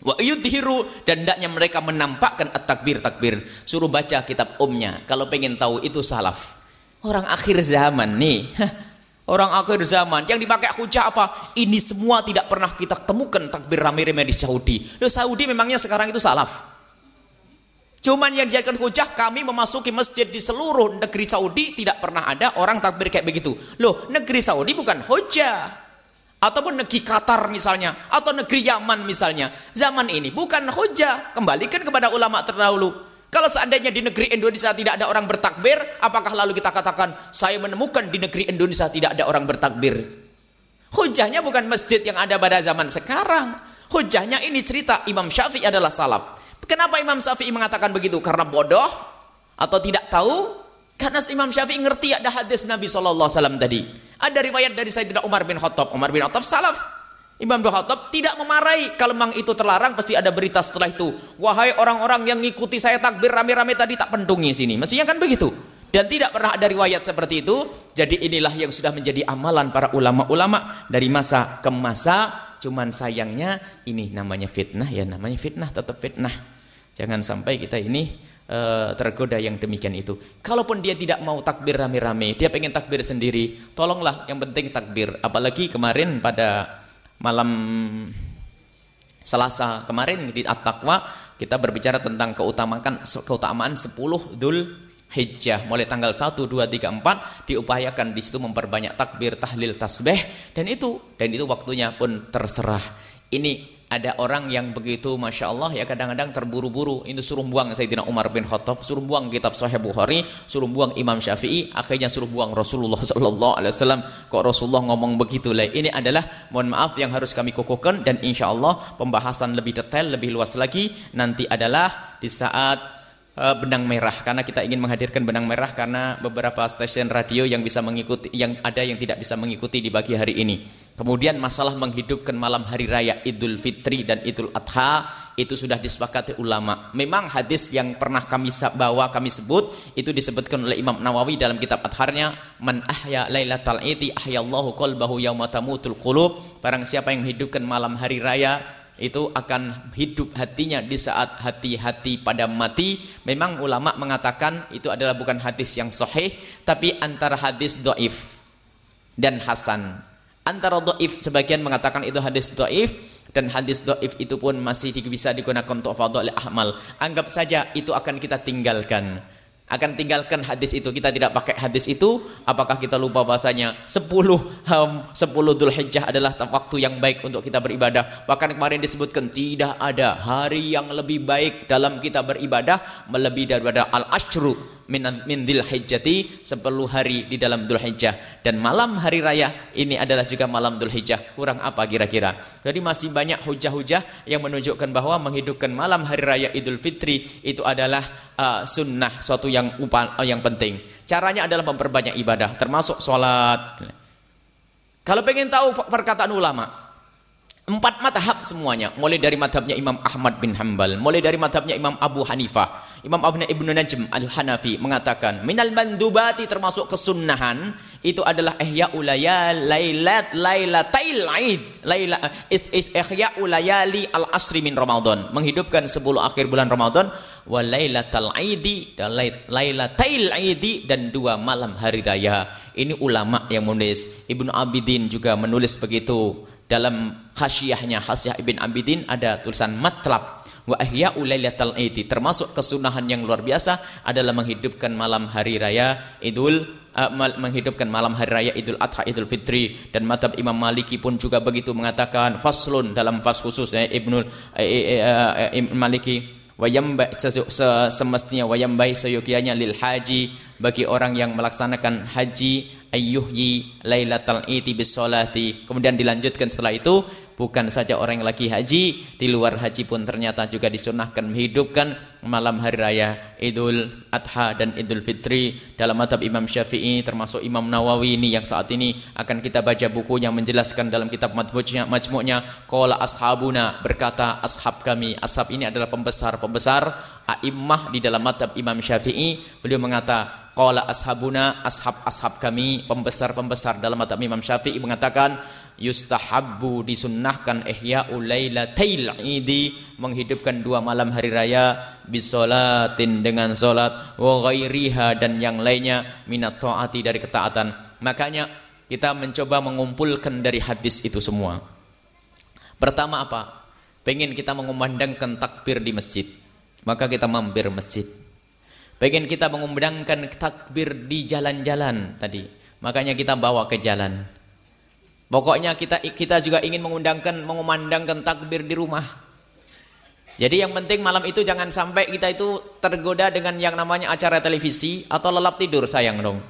Wa yudhiru dan hendaknya mereka menampakkan at-takbir takbir. Suruh baca kitab umnya kalau pengen tahu itu salaf. Orang akhir zaman nih. Orang akhir zaman yang dipakai hujah apa? Ini semua tidak pernah kita temukan takbir rame-rame di Saudi. Loh Saudi memangnya sekarang itu salaf. Cuman yang dijadikan hujah kami memasuki masjid di seluruh negeri Saudi tidak pernah ada orang takbir kayak begitu. Loh, negeri Saudi bukan hujah ataupun negeri Qatar misalnya atau negeri Yaman misalnya. Zaman ini bukan hujah. Kembalikan kepada ulama terdahulu. Kalau seandainya di negeri Indonesia tidak ada orang bertakbir apakah lalu kita katakan saya menemukan di negeri Indonesia tidak ada orang bertakbir hujahnya bukan masjid yang ada pada zaman sekarang. Hujahnya ini cerita Imam Syafi'i adalah salaf. Kenapa Imam Syafi'i mengatakan begitu? Karena bodoh atau tidak tahu? Karena Imam Syafi'i ngerti ada hadis Nabi SAW tadi ada riwayat dari Sayyidina Umar bin Khattab. Umar bin Khattab salaf. Imam bin Khattab tidak memarahi kalau memang itu terlarang pasti ada berita setelah itu. Wahai orang-orang yang ngikuti saya takbir rame-rame tadi tak pentungi sini. Mestinya kan begitu. Dan tidak pernah ada riwayat seperti itu. Jadi inilah yang sudah menjadi amalan para ulama-ulama dari masa ke masa. Cuman sayangnya ini namanya fitnah ya namanya fitnah tetap fitnah. Jangan sampai kita ini uh, tergoda yang demikian itu. Kalaupun dia tidak mau takbir rame-rame, dia pengen takbir sendiri, tolonglah yang penting takbir. Apalagi kemarin pada malam Selasa kemarin di At-Taqwa kita berbicara tentang keutamaan keutamaan 10 Dzul Hijjah mulai tanggal 1 2 3 4 diupayakan di situ memperbanyak takbir, tahlil, tasbih dan itu dan itu waktunya pun terserah. Ini ada orang yang begitu Masya Allah ya kadang-kadang terburu-buru. Itu suruh buang Sayyidina Umar bin Khattab suruh buang kitab Sahih Bukhari suruh buang Imam Syafi'i akhirnya suruh buang Rasulullah Sallallahu Alaihi Wasallam. Kok Rasulullah ngomong begitu? Lah ini adalah mohon maaf yang harus kami kukuhkan dan insya Allah pembahasan lebih detail lebih luas lagi nanti adalah di saat uh, benang merah. Karena kita ingin menghadirkan benang merah karena beberapa stasiun radio yang bisa mengikuti yang ada yang tidak bisa mengikuti di pagi hari ini Kemudian masalah menghidupkan malam hari raya Idul Fitri dan Idul Adha itu sudah disepakati ulama. Memang hadis yang pernah kami bawa kami sebut itu disebutkan oleh Imam Nawawi dalam kitab Adharnya man ahya lailatal idi ahyallahu qalbahu yauma tamutul qulub. Barang siapa yang menghidupkan malam hari raya itu akan hidup hatinya di saat hati-hati pada mati. Memang ulama mengatakan itu adalah bukan hadis yang sahih tapi antara hadis doif dan hasan Antara doif sebagian mengatakan itu hadis doif dan hadis doif itu pun masih bisa digunakan untuk fadl amal. Anggap saja itu akan kita tinggalkan. Akan tinggalkan hadis itu. Kita tidak pakai hadis itu. Apakah kita lupa bahasanya? 10 um, 10 Dzulhijjah adalah waktu yang baik untuk kita beribadah. Bahkan kemarin disebutkan tidak ada hari yang lebih baik dalam kita beribadah melebihi daripada al-ashru min min dzulhijjati 10 hari di dalam dzulhijjah dan malam hari raya ini adalah juga malam dzulhijjah kurang apa kira-kira jadi masih banyak hujah-hujah yang menunjukkan bahwa menghidupkan malam hari raya Idul Fitri itu adalah uh, sunnah suatu yang upah, uh, yang penting. Caranya adalah memperbanyak ibadah, termasuk sholat. Kalau pengen tahu perkataan ulama, empat madhab semuanya, mulai dari madhabnya Imam Ahmad bin Hambal, mulai dari madhabnya Imam Abu Hanifah, Imam Abu Ibnu Najm al-Hanafi mengatakan, minal mandubati termasuk kesunnahan, itu adalah ihya ulaya lailat lailatil aid. Laila is, is ihya ulayali al asri min ramadan. Menghidupkan 10 akhir bulan ramadan wa lailatal aidi dan lailatil aidi dan dua malam hari raya. Ini ulama yang menulis. Ibnu Abidin juga menulis begitu. Dalam khasyahnya khasyah Ibn Abidin ada tulisan matlab wa ahya ulailatal aidi termasuk kesunahan yang luar biasa adalah menghidupkan malam hari raya Idul uh, menghidupkan malam hari raya Idul Adha Idul Fitri. Dan madhab Imam Maliki pun juga begitu mengatakan faslun dalam fas khusus ya, Ibnu uh, uh, uh, Maliki wayambai semestinya wayambai seyogianya lil haji. Bagi orang yang melaksanakan haji ayyuhyi lailatal iti bis kemudian dilanjutkan setelah itu Bukan saja orang yang lagi haji, di luar haji pun ternyata juga disunahkan menghidupkan malam hari raya Idul Adha dan Idul Fitri. Dalam madhab Imam Syafi'i termasuk Imam Nawawi ini yang saat ini akan kita baca buku yang menjelaskan dalam kitab majmu'nya majmu'nya qala ashabuna berkata ashab kami. Ashab ini adalah pembesar-pembesar a'immah di dalam madhab Imam Syafi'i. Beliau mengata qala ashabuna ashab-ashab kami pembesar-pembesar. Dalam madhab Imam Syafi'i mengatakan yustahabbu disunnahkan ihya'u lailatil idi menghidupkan dua malam hari raya bisolatin dengan solat wa ghairiha dan yang lainnya minat taati dari ketaatan. Makanya kita mencoba mengumpulkan dari hadis itu semua. Pertama apa? Pengen kita mengumandangkan takbir di masjid maka kita mampir masjid. Pengen kita mengumandangkan takbir di jalan-jalan tadi makanya kita bawa ke jalan Pokoknya kita kita juga ingin mengundangkan mengumandangkan takbir di rumah. Jadi yang penting malam itu jangan sampai kita itu tergoda dengan yang namanya acara televisi atau lelap tidur sayang dong.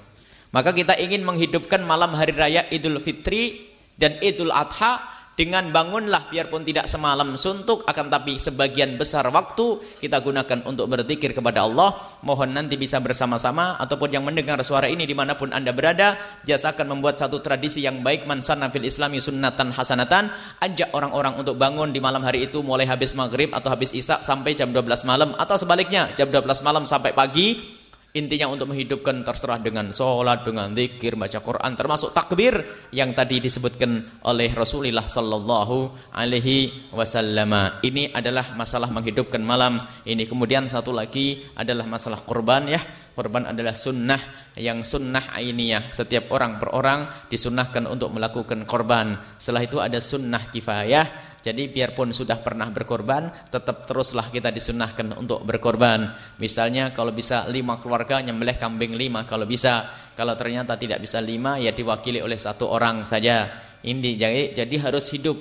Maka kita ingin menghidupkan malam hari raya Idul Fitri dan Idul Adha dengan bangunlah biarpun tidak semalam suntuk akan tapi sebagian besar waktu kita gunakan untuk berzikir kepada Allah. Mohon nanti bisa bersama-sama ataupun yang mendengar suara ini di mana pun anda berada jasa akan membuat satu tradisi yang baik. Mansan fil islami sunnatan hasanatan. Ajak orang-orang untuk bangun di malam hari itu mulai habis maghrib atau habis isya sampai jam 12 malam. Atau sebaliknya jam 12 malam sampai pagi Intinya untuk menghidupkan terserah dengan sholat, dengan zikir, baca Quran, termasuk takbir yang tadi disebutkan oleh Rasulullah Sallallahu Alaihi Wasallam. Ini adalah masalah menghidupkan malam. Ini kemudian satu lagi adalah masalah korban ya. Korban adalah sunnah yang sunnah ainiyah. Setiap orang per orang disunnahkan untuk melakukan korban. Setelah itu ada sunnah kifayah jadi biarpun sudah pernah berkorban, tetap teruslah kita disunahkan untuk berkorban. Misalnya kalau bisa lima keluarga nyembelih kambing lima kalau bisa. Kalau ternyata tidak bisa lima ya diwakili oleh satu orang saja. Ini jadi, jadi harus hidup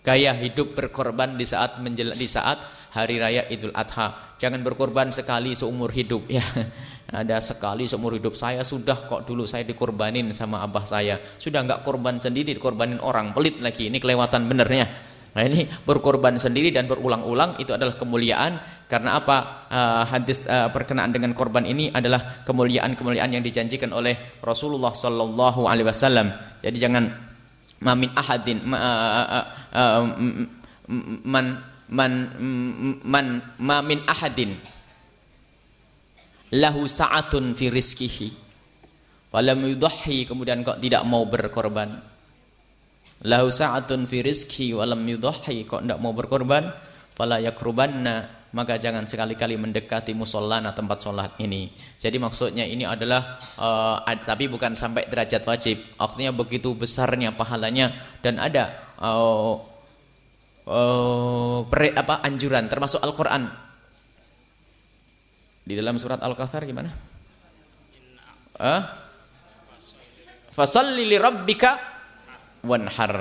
gaya hidup berkorban di saat menjel, di saat hari raya Idul Adha. Jangan berkorban sekali seumur hidup ya. Ada sekali seumur hidup saya sudah kok dulu saya dikorbanin sama abah saya. Sudah enggak korban sendiri dikorbanin orang. Pelit lagi. Ini kelewatan benernya. Nah ini berkorban sendiri dan berulang-ulang itu adalah kemuliaan. Karena apa? Uh, hadis uh, perkenaan dengan korban ini adalah kemuliaan-kemuliaan yang dijanjikan oleh Rasulullah sallallahu alaihi wasallam. Jadi jangan mamin ahadin ma, uh, uh, uh, man man man mamin ahadin. Lahu sa'atun fi rizkihi falam yudhi kemudian kok tidak mau berkorban lahu sa'atun fi rizki walam yudhahi kok tidak mau berkorban? Fala yakrubanna. Maka jangan sekali-kali mendekati musallana tempat sholat ini. Jadi maksudnya ini adalah uh, tapi bukan sampai derajat wajib. Artinya begitu besarnya pahalanya. Dan ada uh, uh, pere, apa anjuran termasuk Al-Qur'an. Di dalam surat Al-Kautsar gimana? Ah? Fasalli li rabbika wanhar.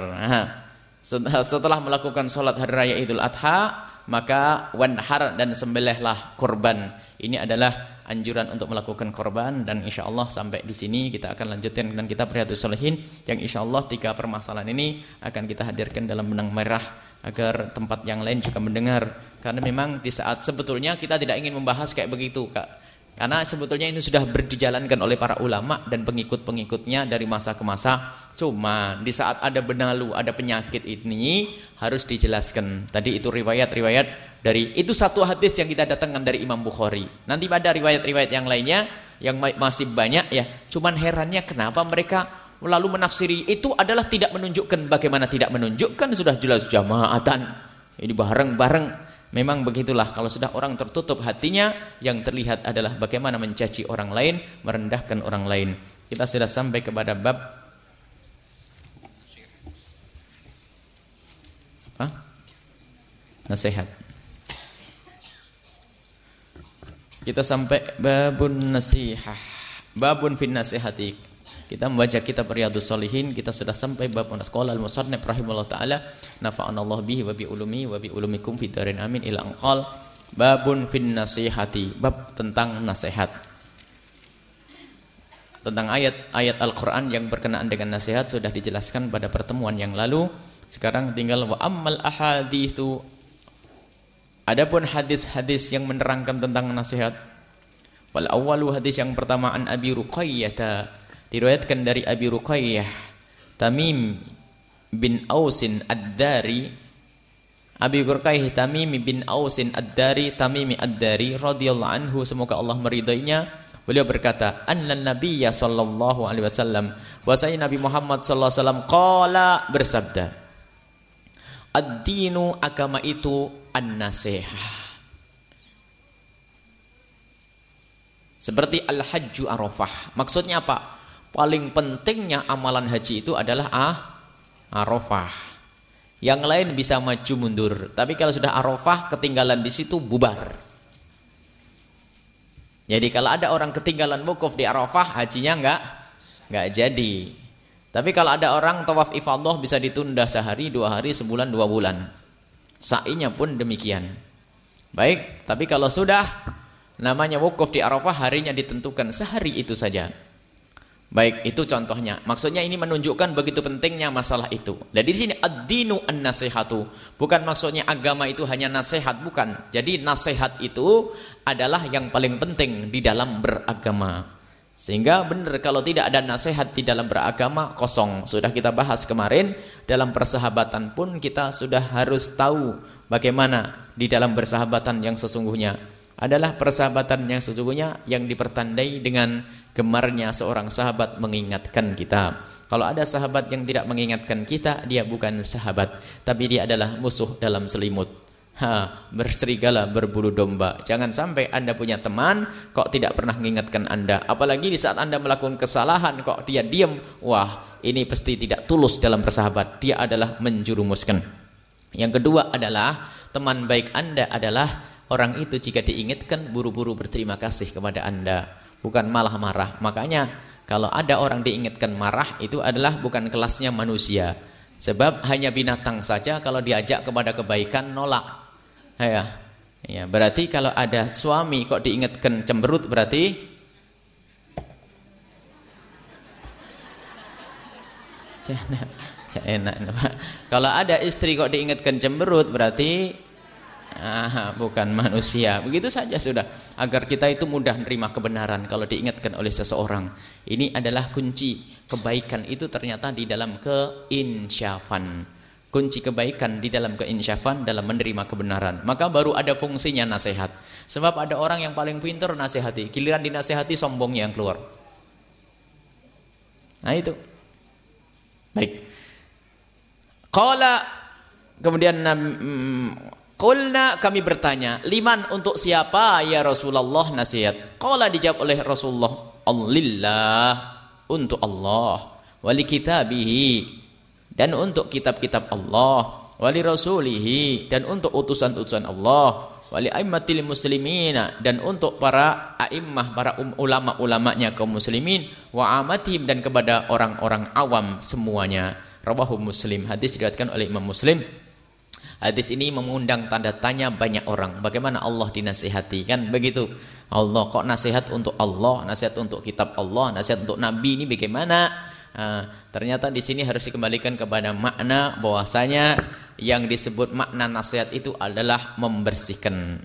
Setelah melakukan sholat hari raya Idul Adha, maka wanhar dan sembelihlah korban. Ini adalah anjuran untuk melakukan korban dan insya Allah sampai di sini kita akan lanjutkan dengan kita Riyadhus Shalihin yang insya Allah tiga permasalahan ini akan kita hadirkan dalam benang merah agar tempat yang lain juga mendengar karena memang di saat sebetulnya kita tidak ingin membahas kayak begitu kak Karena sebetulnya ini sudah berdijalankan oleh para ulama dan pengikut-pengikutnya dari masa ke masa. Cuma di saat ada benalu, ada penyakit ini harus dijelaskan. Tadi itu riwayat-riwayat dari itu satu hadis yang kita datangkan dari Imam Bukhari. Nanti pada riwayat-riwayat yang lainnya yang masih banyak ya. Cuman herannya kenapa mereka lalu menafsiri itu adalah tidak menunjukkan bagaimana tidak menunjukkan sudah jelas jamaatan. Ini bareng-bareng Memang begitulah kalau sudah orang tertutup hatinya yang terlihat adalah bagaimana mencaci orang lain, merendahkan orang lain. Kita sudah sampai kepada bab apa? Nasihat. Kita sampai babun nasihah. Babun fin nasihati. Kita membaca kitab Riyadhus Shalihin, kita sudah sampai bab sekolah al-musannif rahimahullah taala, nafa'anallahu bihi wa bi ulumi wa bi ulumikum fid darin amin ila anqal. Babun fin nasihati, bab tentang nasihat. Tentang ayat-ayat Al-Qur'an yang berkenaan dengan nasihat sudah dijelaskan pada pertemuan yang lalu. Sekarang tinggal wa ammal ahaditsu Adapun hadis-hadis yang menerangkan tentang nasihat. Wal awwalu hadis yang pertama an Abi Ruqayyah diriwayatkan dari Abi Ruqayyah Tamim bin Ausin Ad-Dari. Abi Ruqayyah Tamim bin Ausin Ad-Dari Tamimi Ad-Dari radhiyallahu anhu semoga Allah meridainya. Beliau berkata anna nabiyya sallallahu alaihi wasallam wasai Nabi Muhammad sallallahu alaihi wasallam qala bersabda ad-dinu agama itu an-nasihah seperti al-hajju arafah. Maksudnya apa paling pentingnya amalan haji itu adalah ah, Arafah. Yang lain bisa maju mundur, tapi kalau sudah Arafah ketinggalan di situ bubar. Jadi kalau ada orang ketinggalan wukuf di Arafah, hajinya enggak enggak jadi. Tapi kalau ada orang tawaf ifadah bisa ditunda sehari, dua hari, sebulan, dua bulan. Sa'inya pun demikian. Baik, tapi kalau sudah namanya wukuf di Arafah harinya ditentukan sehari itu saja. Baik, itu contohnya. Maksudnya ini menunjukkan begitu pentingnya masalah itu. Dan di sini ad-dinu an-nasihatu. Bukan maksudnya agama itu hanya nasihat, bukan. Jadi nasihat itu adalah yang paling penting di dalam beragama. Sehingga benar kalau tidak ada nasihat di dalam beragama kosong. Sudah kita bahas kemarin dalam persahabatan pun kita sudah harus tahu bagaimana di dalam persahabatan yang sesungguhnya adalah persahabatan yang sesungguhnya yang dipertandai dengan gemarnya seorang sahabat mengingatkan kita. Kalau ada sahabat yang tidak mengingatkan kita, dia bukan sahabat, tapi dia adalah musuh dalam selimut. Ha, berserigala berbulu domba. Jangan sampai Anda punya teman kok tidak pernah mengingatkan Anda. Apalagi di saat Anda melakukan kesalahan kok dia diam. Wah, ini pasti tidak tulus dalam bersahabat. Dia adalah menjurumuskan. Yang kedua adalah teman baik Anda adalah orang itu jika diingatkan buru-buru berterima kasih kepada Anda bukan malah marah. Makanya kalau ada orang diingatkan marah itu adalah bukan kelasnya manusia. Sebab hanya binatang saja kalau diajak kepada kebaikan nolak. Ya. Ya, berarti kalau ada suami kok diingatkan cemberut berarti enak, enak. Kalau ada istri kok diingatkan cemberut berarti Ah, bukan manusia. Begitu saja sudah. Agar kita itu mudah menerima kebenaran kalau diingatkan oleh seseorang. Ini adalah kunci kebaikan itu ternyata di dalam keinsyafan. Kunci kebaikan di dalam keinsyafan dalam menerima kebenaran. Maka baru ada fungsinya nasihat. Sebab ada orang yang paling pintar nasihati. Giliran dinasihati sombongnya yang keluar. Nah itu. Baik. Qala kemudian mm, Qulna kami bertanya, liman untuk siapa ya Rasulullah nasihat? Qala dijawab oleh Rasulullah, Allillah untuk Allah, wali kitabihi dan untuk kitab-kitab Allah, wali rasulihi dan untuk utusan-utusan Allah, wali aimmatil muslimina dan untuk para aimmah para um, ulama-ulamanya kaum muslimin wa amatihim dan kepada orang-orang awam semuanya. Rawahu Muslim. Hadis diriwayatkan oleh Imam Muslim Hadis ini mengundang tanda tanya banyak orang. Bagaimana Allah dinasihati? Kan begitu. Allah kok nasihat untuk Allah, nasihat untuk kitab Allah, nasihat untuk nabi ini bagaimana? Uh, ternyata di sini harus dikembalikan kepada makna bahwasanya yang disebut makna nasihat itu adalah membersihkan.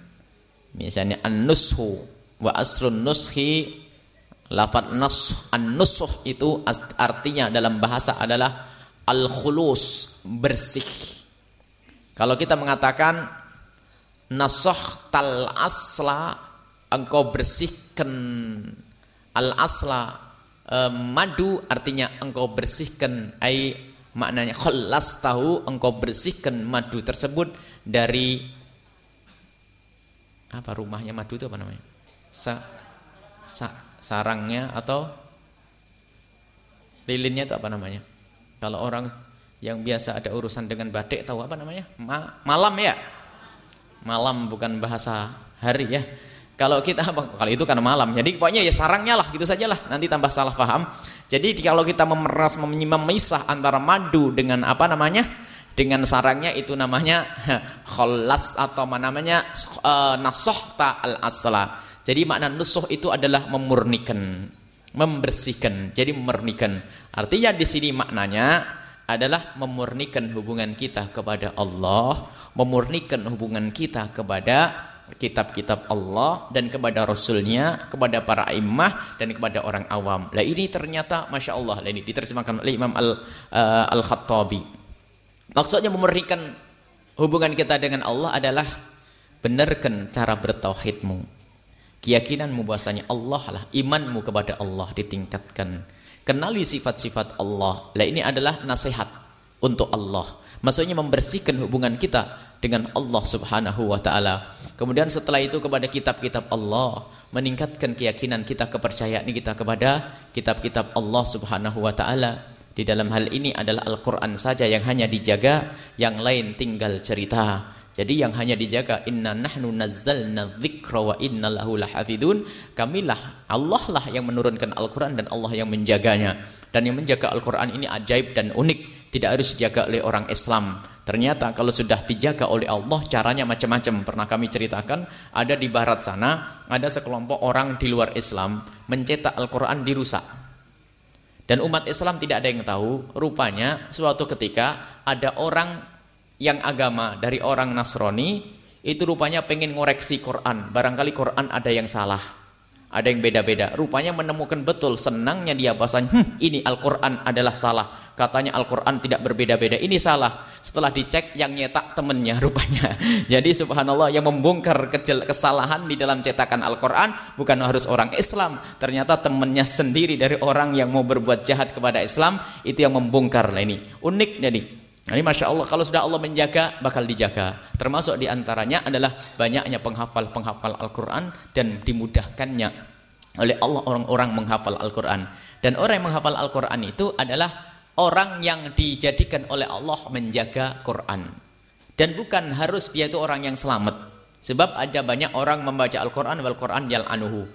Misalnya an-nushu, Wa aslun nushi lafad nas an-nusuh itu artinya dalam bahasa adalah al-khulus, bersih. Kalau kita mengatakan nasoh tal asla engkau bersihkan al asla e, madu artinya engkau bersihkan ai maknanya khalas tahu engkau bersihkan madu tersebut dari apa rumahnya madu itu apa namanya? Sa, sa sarangnya atau lilinnya itu apa namanya? Kalau orang yang biasa ada urusan dengan batik tahu apa namanya Ma, malam ya malam bukan bahasa hari ya kalau kita kalau itu karena malam. Jadi pokoknya ya sarangnya lah gitu sajalah. Nanti tambah salah paham. Jadi kalau kita memeras memisah antara madu dengan apa namanya? Dengan sarangnya itu namanya kholas atau namanya uh, ta al asla. Jadi makna nusuh itu adalah memurnikan, membersihkan. Jadi memurnikan. Artinya di sini maknanya adalah memurnikan hubungan kita kepada Allah, memurnikan hubungan kita kepada kitab-kitab Allah dan kepada Rasulnya, kepada para imah dan kepada orang awam. Lah ini ternyata Masya Allah, ini diterjemahkan oleh Imam Al, uh, Al-Khattabi. Maksudnya memurnikan hubungan kita dengan Allah adalah benarkan cara bertauhidmu. Keyakinanmu bahasanya Allah lah, imanmu kepada Allah ditingkatkan. Kenali sifat-sifat Allah. Lah ini adalah nasihat untuk Allah. Maksudnya membersihkan hubungan kita dengan Allah Subhanahu wa taala. Kemudian setelah itu kepada kitab-kitab Allah, meningkatkan keyakinan kita kepercayaan kita kepada kitab-kitab Allah Subhanahu wa taala. Di dalam hal ini adalah Al-Qur'an saja yang hanya dijaga, yang lain tinggal cerita. Jadi yang hanya dijaga inna nahnu nazzalna dzikra wa inna lahu lahafidun. Kamilah Allah lah yang menurunkan Al-Qur'an dan Allah yang menjaganya. Dan yang menjaga Al-Qur'an ini ajaib dan unik, tidak harus dijaga oleh orang Islam Ternyata kalau sudah dijaga oleh Allah caranya macam-macam. Pernah kami ceritakan ada di barat sana ada sekelompok orang di luar Islam mencetak Al-Qur'an dirusak. Dan umat Islam tidak ada yang tahu, rupanya suatu ketika ada orang yang agama dari orang Nasrani itu rupanya pengen ngoreksi Quran. Barangkali Quran ada yang salah. Ada yang beda-beda. Rupanya menemukan betul senangnya dia bahasanya, hm, ini Al-Qur'an adalah salah katanya Al-Quran tidak berbeda-beda ini salah setelah dicek yang nyetak temennya rupanya jadi subhanallah yang membongkar kesalahan di dalam cetakan Al-Quran bukan harus orang Islam ternyata temennya sendiri dari orang yang mau berbuat jahat kepada Islam itu yang membongkar lah ini unik jadi ini Masya Allah kalau sudah Allah menjaga bakal dijaga termasuk di antaranya adalah banyaknya penghafal-penghafal Al-Quran dan dimudahkannya oleh Allah orang-orang menghafal Al-Quran dan orang yang menghafal Al-Quran itu adalah orang yang dijadikan oleh Allah menjaga Quran. Dan bukan harus dia itu orang yang selamat. Sebab ada banyak orang membaca Al-Quran wal Quran yal anuhu.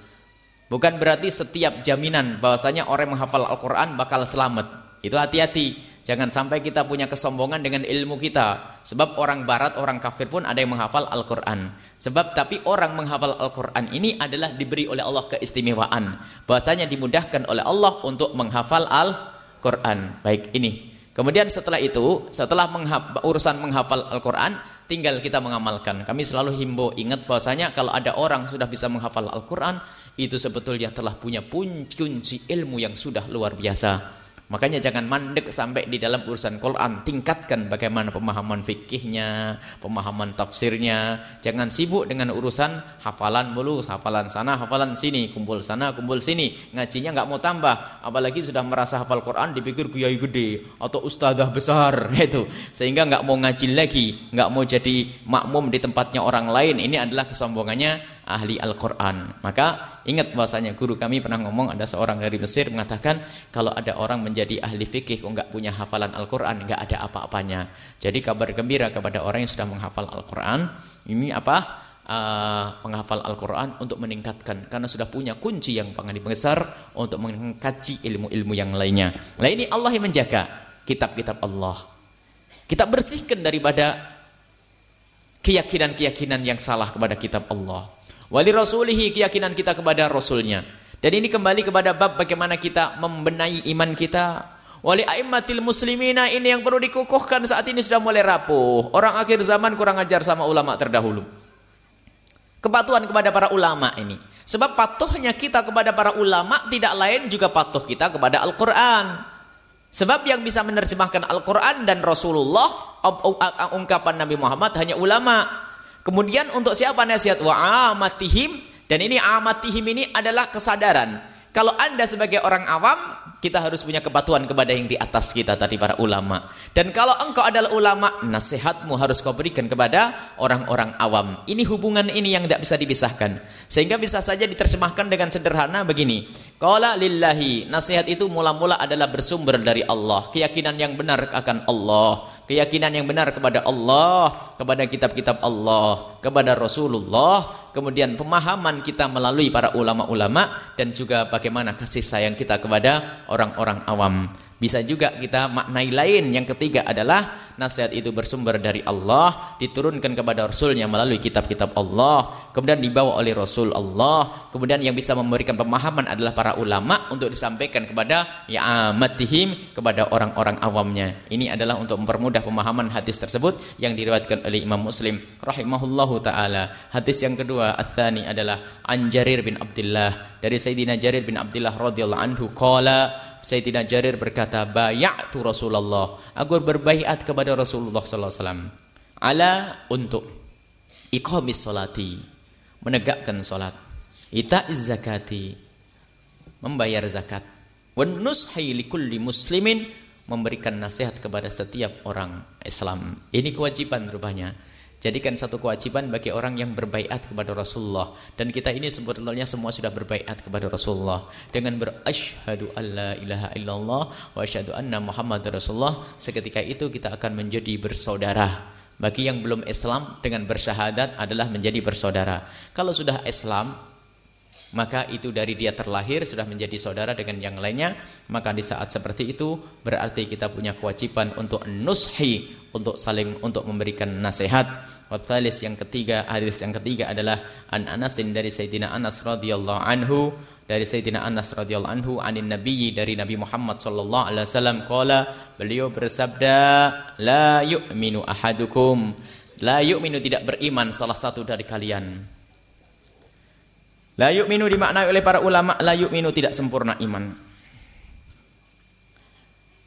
Bukan berarti setiap jaminan bahwasanya orang menghafal Al-Quran bakal selamat. Itu hati-hati. Jangan sampai kita punya kesombongan dengan ilmu kita. Sebab orang barat, orang kafir pun ada yang menghafal Al-Quran. Sebab tapi orang menghafal Al-Quran ini adalah diberi oleh Allah keistimewaan. Bahwasanya dimudahkan oleh Allah untuk menghafal Al-Quran Quran. Baik, ini. Kemudian setelah itu, setelah menghaf, urusan menghafal Al-Quran, tinggal kita mengamalkan. Kami selalu himbau ingat bahwasanya kalau ada orang sudah bisa menghafal Al-Quran, itu sebetulnya telah punya kunci ilmu yang sudah luar biasa. Makanya jangan mandek sampai di dalam urusan Quran. Tingkatkan bagaimana pemahaman fikihnya, pemahaman tafsirnya. Jangan sibuk dengan urusan hafalan mulu, hafalan sana, hafalan sini, kumpul sana, kumpul sini. Ngajinya nggak mau tambah. Apalagi sudah merasa hafal Quran dipikir kiai gede atau ustazah besar itu. Sehingga nggak mau ngaji lagi, nggak mau jadi makmum di tempatnya orang lain. Ini adalah kesombongannya ahli Al-Quran. Maka ingat bahasanya guru kami pernah ngomong ada seorang dari Mesir mengatakan kalau ada orang menjadi ahli fikih kok punya hafalan Al-Quran nggak ada apa-apanya. Jadi kabar gembira kepada orang yang sudah menghafal Al-Quran ini apa? Uh, penghafal Al-Quran untuk meningkatkan karena sudah punya kunci yang paling besar untuk mengkaji ilmu-ilmu yang lainnya. Nah ini Allah yang menjaga kitab-kitab Allah. Kita bersihkan daripada keyakinan-keyakinan yang salah kepada kitab Allah. Wali rasulihi keyakinan kita kepada rasulnya. Dan ini kembali kepada bab bagaimana kita membenahi iman kita. Wali aimmatil muslimina ini yang perlu dikukuhkan saat ini sudah mulai rapuh. Orang akhir zaman kurang ajar sama ulama terdahulu. Kepatuhan kepada para ulama ini. Sebab patuhnya kita kepada para ulama tidak lain juga patuh kita kepada Al-Quran. Sebab yang bisa menerjemahkan Al-Quran dan Rasulullah, ungkapan Nabi Muhammad hanya ulama. Kemudian untuk siapa nasihat? Wa amatihim. Dan ini amatihim ini adalah kesadaran. Kalau anda sebagai orang awam, kita harus punya kepatuhan kepada yang di atas kita tadi para ulama. Dan kalau engkau adalah ulama, nasihatmu harus kau berikan kepada orang-orang awam. Ini hubungan ini yang tidak bisa dipisahkan. Sehingga bisa saja diterjemahkan dengan sederhana begini. Qala lillahi, nasihat itu mula-mula adalah bersumber dari Allah. Keyakinan yang benar akan Allah. Keyakinan yang benar kepada Allah, kepada kitab-kitab Allah, kepada Rasulullah, kemudian pemahaman kita melalui para ulama-ulama dan juga bagaimana kasih sayang kita kepada orang-orang awam. Bisa juga kita maknai lain. Yang ketiga adalah nasihat itu bersumber dari Allah, diturunkan kepada Rasulnya melalui kitab-kitab Allah, kemudian dibawa oleh Rasul Allah, kemudian yang bisa memberikan pemahaman adalah para ulama untuk disampaikan kepada ya amatihim kepada orang-orang awamnya. Ini adalah untuk mempermudah pemahaman hadis tersebut yang diriwayatkan oleh Imam Muslim rahimahullahu taala. Hadis yang kedua ats adalah Anjarir bin Abdullah dari Sayyidina Jarir bin Abdullah radhiyallahu anhu qala Sayyidina Jarir berkata, "Bay'atu Rasulullah." Aku berbaiat kepada Rasulullah sallallahu alaihi wasallam ala untuk iqamis salati, menegakkan salat, ita'iz zakati, membayar zakat, wan nushi likulli muslimin, memberikan nasihat kepada setiap orang Islam. Ini kewajiban rupanya. Jadikan satu kewajiban bagi orang yang berbaiat kepada Rasulullah. Dan kita ini sebetulnya semua sudah berbaiat kepada Rasulullah. Dengan berasyhadu alla ilaha illallah wa asyhadu anna Muhammad Rasulullah seketika itu kita akan menjadi bersaudara. Bagi yang belum Islam dengan bersyahadat adalah menjadi bersaudara. Kalau sudah Islam maka itu dari dia terlahir sudah menjadi saudara dengan yang lainnya maka di saat seperti itu berarti kita punya kewajiban untuk nushi untuk saling untuk memberikan nasihat Watalis yang ketiga hadis yang ketiga adalah an Anasin dari Sayyidina Anas radhiyallahu anhu dari Sayyidina Anas radhiyallahu anhu anin nabiyyi dari Nabi Muhammad sallallahu alaihi wasallam qala beliau bersabda la yu'minu ahadukum la yu'minu tidak beriman salah satu dari kalian La yu'minu dimaknai oleh para ulama la yu'minu tidak sempurna iman.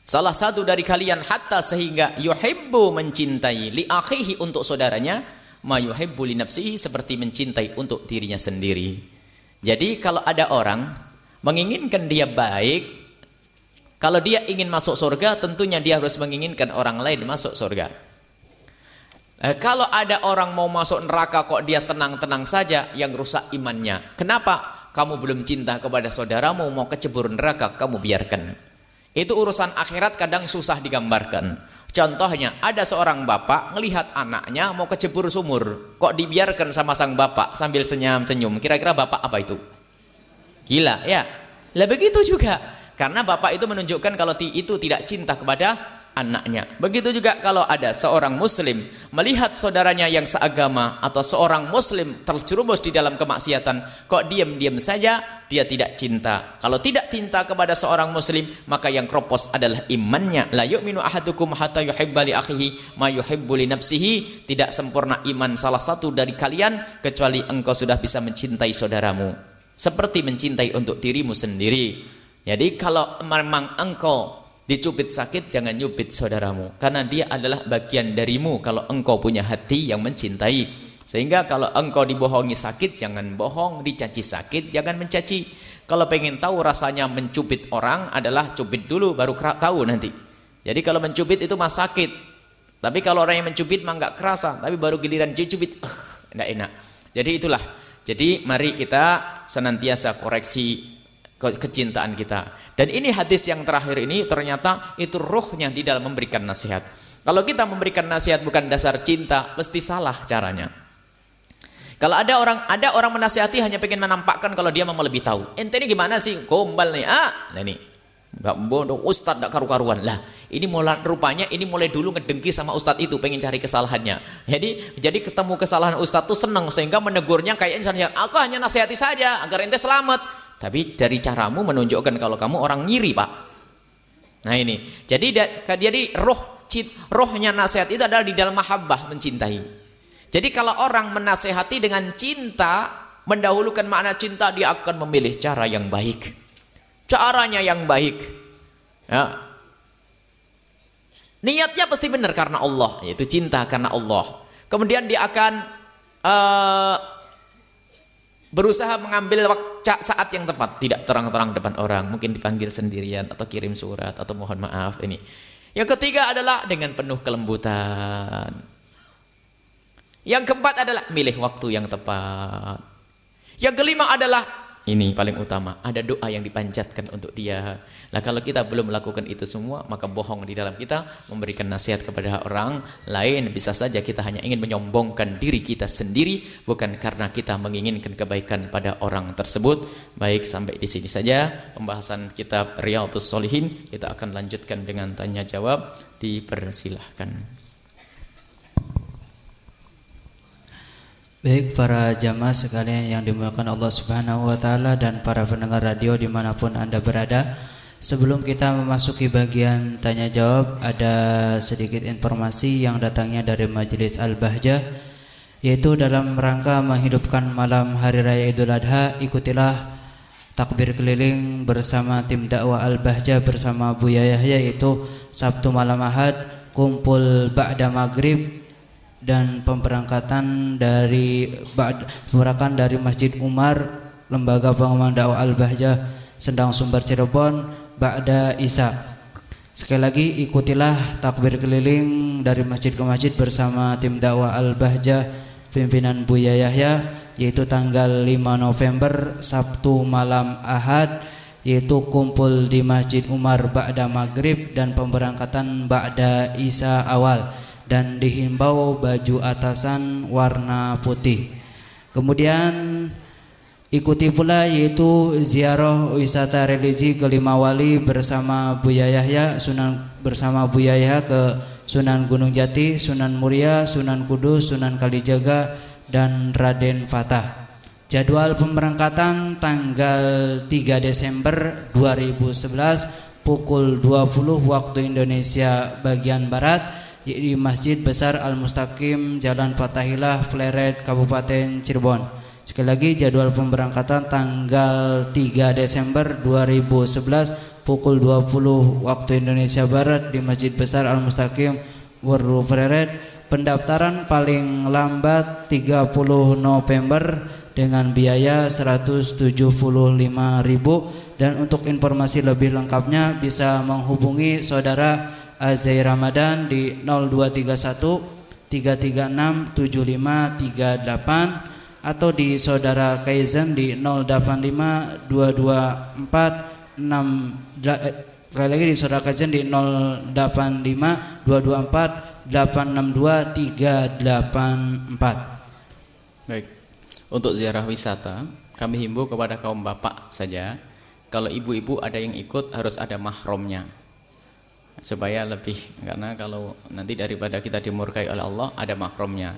Salah satu dari kalian hatta sehingga yuhibbu mencintai li akhihi untuk saudaranya ma yuhibbu li nafsihi seperti mencintai untuk dirinya sendiri. Jadi kalau ada orang menginginkan dia baik, kalau dia ingin masuk surga tentunya dia harus menginginkan orang lain masuk surga. Eh, kalau ada orang mau masuk neraka kok dia tenang-tenang saja yang rusak imannya. Kenapa? Kamu belum cinta kepada saudaramu mau kecebur neraka kamu biarkan. Itu urusan akhirat kadang susah digambarkan. Contohnya ada seorang bapak melihat anaknya mau kecebur sumur. Kok dibiarkan sama sang bapak sambil senyum-senyum. Kira-kira bapak apa itu? Gila ya. Lah begitu juga. Karena bapak itu menunjukkan kalau itu tidak cinta kepada anaknya. Begitu juga kalau ada seorang muslim melihat saudaranya yang seagama atau seorang muslim terjerumus di dalam kemaksiatan, kok diam-diam saja dia tidak cinta. Kalau tidak cinta kepada seorang muslim, maka yang kropos adalah imannya. La yu'minu ahadukum hatta yuhibba li akhihi ma yuhibbu li nafsihi. Tidak sempurna iman salah satu dari kalian kecuali engkau sudah bisa mencintai saudaramu seperti mencintai untuk dirimu sendiri. Jadi kalau memang engkau Dicubit sakit jangan nyubit saudaramu karena dia adalah bagian darimu kalau engkau punya hati yang mencintai. Sehingga kalau engkau dibohongi sakit jangan bohong, dicaci sakit jangan mencaci. Kalau pengen tahu rasanya mencubit orang adalah cubit dulu baru tahu nanti. Jadi kalau mencubit itu mah sakit. Tapi kalau orang yang mencubit mah enggak kerasa, tapi baru giliran cubit, uh, enggak enak. Jadi itulah. Jadi mari kita senantiasa koreksi kecintaan kita. Dan ini hadis yang terakhir ini ternyata itu ruhnya di dalam memberikan nasihat. Kalau kita memberikan nasihat bukan dasar cinta, pasti salah caranya. Kalau ada orang ada orang menasihati hanya pengen menampakkan kalau dia mau lebih tahu. Ente ini gimana sih? Gombal nih. Ah, nah ini. Enggak bodoh, ustaz enggak karu-karuan. Lah, ini mulai rupanya ini mulai dulu ngedengki sama ustaz itu, pengen cari kesalahannya. Jadi jadi ketemu kesalahan ustaz tuh senang sehingga menegurnya kayak insan yang aku hanya nasihati saja agar ente selamat. Tapi dari caramu menunjukkan kalau kamu orang ngiri, Pak. Nah ini. Jadi jadi roh cit, rohnya nasihat itu adalah di dalam mahabbah mencintai. Jadi kalau orang menasehati dengan cinta, mendahulukan makna cinta, dia akan memilih cara yang baik. Caranya yang baik. Ya. Niatnya pasti benar karena Allah, yaitu cinta karena Allah. Kemudian dia akan uh, berusaha mengambil waktu saat yang tepat, tidak terang-terang depan orang, mungkin dipanggil sendirian atau kirim surat atau mohon maaf ini. Yang ketiga adalah dengan penuh kelembutan. Yang keempat adalah milih waktu yang tepat. Yang kelima adalah ini paling utama, ada doa yang dipanjatkan untuk dia. Nah, kalau kita belum melakukan itu semua, maka bohong di dalam kita memberikan nasihat kepada orang lain. Bisa saja kita hanya ingin menyombongkan diri kita sendiri, bukan karena kita menginginkan kebaikan pada orang tersebut. Baik, sampai di sini saja pembahasan kitab Riyadhus Solihin. Kita akan lanjutkan dengan tanya jawab. Dipersilahkan. Baik para jamaah sekalian yang dimuliakan Allah Subhanahu wa taala dan para pendengar radio di mana pun Anda berada. Sebelum kita memasuki bagian tanya jawab, ada sedikit informasi yang datangnya dari Majelis Al-Bahjah yaitu dalam rangka menghidupkan malam hari raya Idul Adha, ikutilah takbir keliling bersama tim dakwah Al-Bahjah bersama Buya Yahya yaitu Sabtu malam Ahad kumpul ba'da maghrib dan pemberangkatan dari pemberangkatan dari Masjid Umar Lembaga Pengembangan Dakwah Al-Bahjah Sendang Sumber Cirebon Ba'da Isa Sekali lagi ikutilah takbir keliling dari masjid ke masjid bersama tim dakwah Al-Bahjah pimpinan Buya Yahya yaitu tanggal 5 November Sabtu malam Ahad yaitu kumpul di Masjid Umar Ba'da Maghrib dan pemberangkatan Ba'da Isa awal dan dihimbau baju atasan warna putih. Kemudian ikuti pula yaitu ziarah wisata religi kelima wali bersama Buya Yahya Sunan bersama Buya Yahya ke Sunan Gunung Jati, Sunan Muria, Sunan Kudus, Sunan Kalijaga dan Raden Fatah. Jadwal pemberangkatan tanggal 3 Desember 2011 pukul 20 waktu Indonesia bagian barat di Masjid Besar Al-Mustaqim Jalan Fatahilah Fleret Kabupaten Cirebon. Sekali lagi jadwal pemberangkatan tanggal 3 Desember 2011 pukul 20 waktu Indonesia Barat di Masjid Besar Al-Mustaqim Werru Fleret. Pendaftaran paling lambat 30 November dengan biaya 175.000 dan untuk informasi lebih lengkapnya bisa menghubungi saudara Azai Ramadan di 0231 336 7538 atau di saudara Kaizen di 085 224 6 sekali lagi di saudara Kaizen di 085 224 862 384 Baik. Untuk ziarah wisata, kami himbau kepada kaum bapak saja. Kalau ibu-ibu ada yang ikut harus ada mahromnya supaya lebih karena kalau nanti daripada kita dimurkai oleh Allah ada mahromnya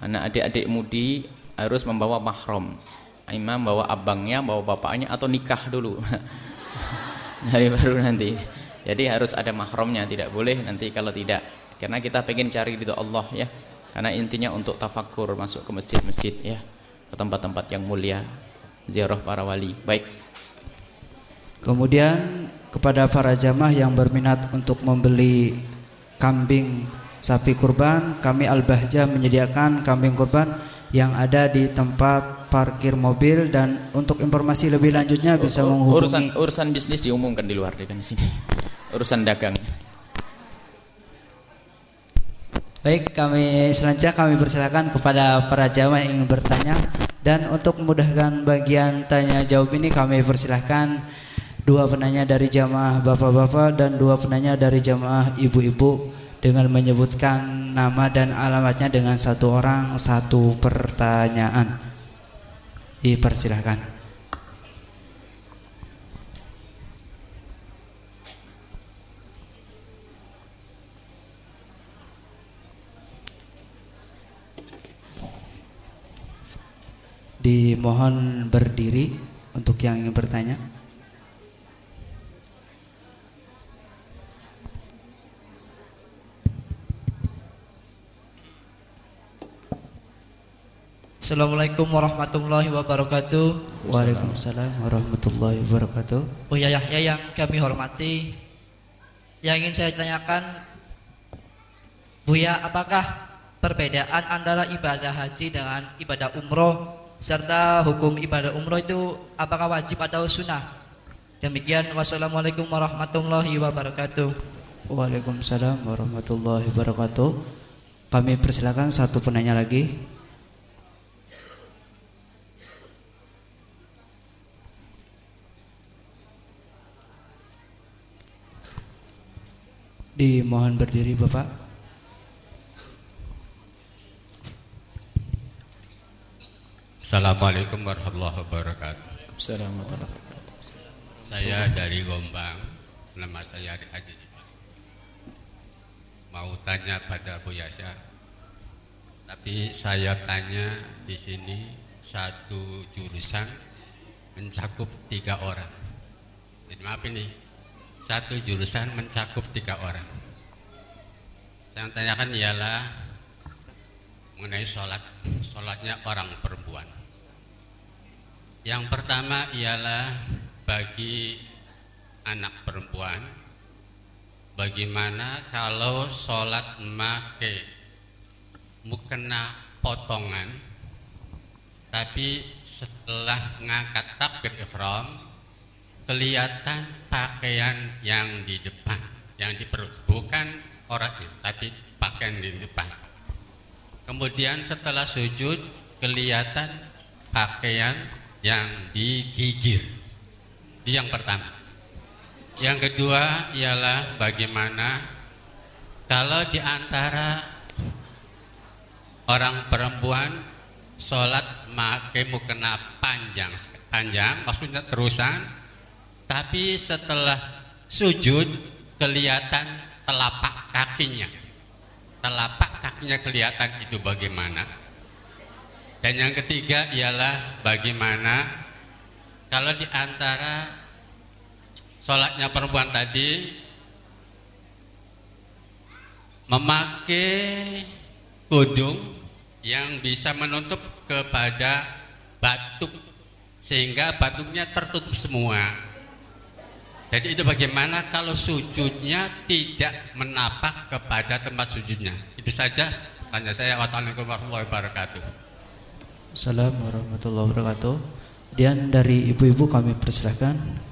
anak adik-adik mudi harus membawa mahrom imam bawa abangnya bawa bapaknya atau nikah dulu. Dari baru nanti. Jadi harus ada mahromnya tidak boleh nanti kalau tidak. Karena kita pengen cari ridho Allah ya. Karena intinya untuk tafakur masuk ke masjid-masjid ya. Ke tempat-tempat yang mulia. Ziarah para wali. Baik. Kemudian kepada para jamaah yang berminat untuk membeli kambing sapi kurban, kami Al-Bahjah menyediakan kambing kurban yang ada di tempat parkir mobil dan untuk informasi lebih lanjutnya bisa menghubungi urusan urusan bisnis diumumkan di luar di sini. Urusan dagang. Baik, kami selanjutnya kami persilakan kepada para jamaah yang ingin bertanya dan untuk memudahkan bagian tanya jawab ini kami persilahkan dua penanya dari jamaah bapak-bapak dan dua penanya dari jamaah ibu-ibu dengan menyebutkan nama dan alamatnya dengan satu orang satu pertanyaan. Dipersilahkan. Dimohon berdiri untuk yang ingin bertanya. Assalamualaikum warahmatullahi wabarakatuh. Waalaikumsalam warahmatullahi wabarakatuh. Buya Yahya yang kami hormati, yang ingin saya tanyakan, Buya, apakah perbedaan antara ibadah haji dengan ibadah umroh serta hukum ibadah umroh itu apakah wajib atau sunnah? Demikian wassalamualaikum warahmatullahi wabarakatuh. Waalaikumsalam warahmatullahi wabarakatuh. Kami persilakan satu penanya lagi. Dimohon berdiri Bapak. Assalamualaikum warahmatullahi wabarakatuh. Assalamualaikum warahmatullahi wabarakatuh. Saya dari Gombang, nama saya Haji. Mau tanya pada Bu Yasya, tapi saya tanya di sini satu jurusan mencakup tiga orang. Jadi maaf ini, satu jurusan mencakup tiga orang. Saya tanyakan ialah mengenai sholat, sholatnya orang perempuan. Yang pertama ialah bagi anak perempuan, bagaimana kalau sholat make mukena potongan, tapi setelah ngangkat takbir ihram kelihatan pakaian yang di depan, yang di perut, bukan orangnya, tapi pakaian di depan. Kemudian setelah sujud kelihatan pakaian yang digigir. Itu yang pertama. Yang kedua ialah bagaimana kalau di antara orang perempuan sholat make mukena panjang panjang maksudnya terusan tapi setelah sujud kelihatan telapak kakinya. Telapak kakinya kelihatan itu bagaimana? Dan yang ketiga ialah bagaimana? Kalau di antara sholatnya perempuan tadi memakai kudung yang bisa menutup kepada batuk sehingga batuknya tertutup semua. Jadi itu bagaimana kalau sujudnya tidak menapak kepada tempat sujudnya? Itu saja tanya saya. Wassalamualaikum warahmatullahi wabarakatuh. Assalamualaikum warahmatullahi wabarakatuh. Dan dari ibu-ibu kami persilahkan.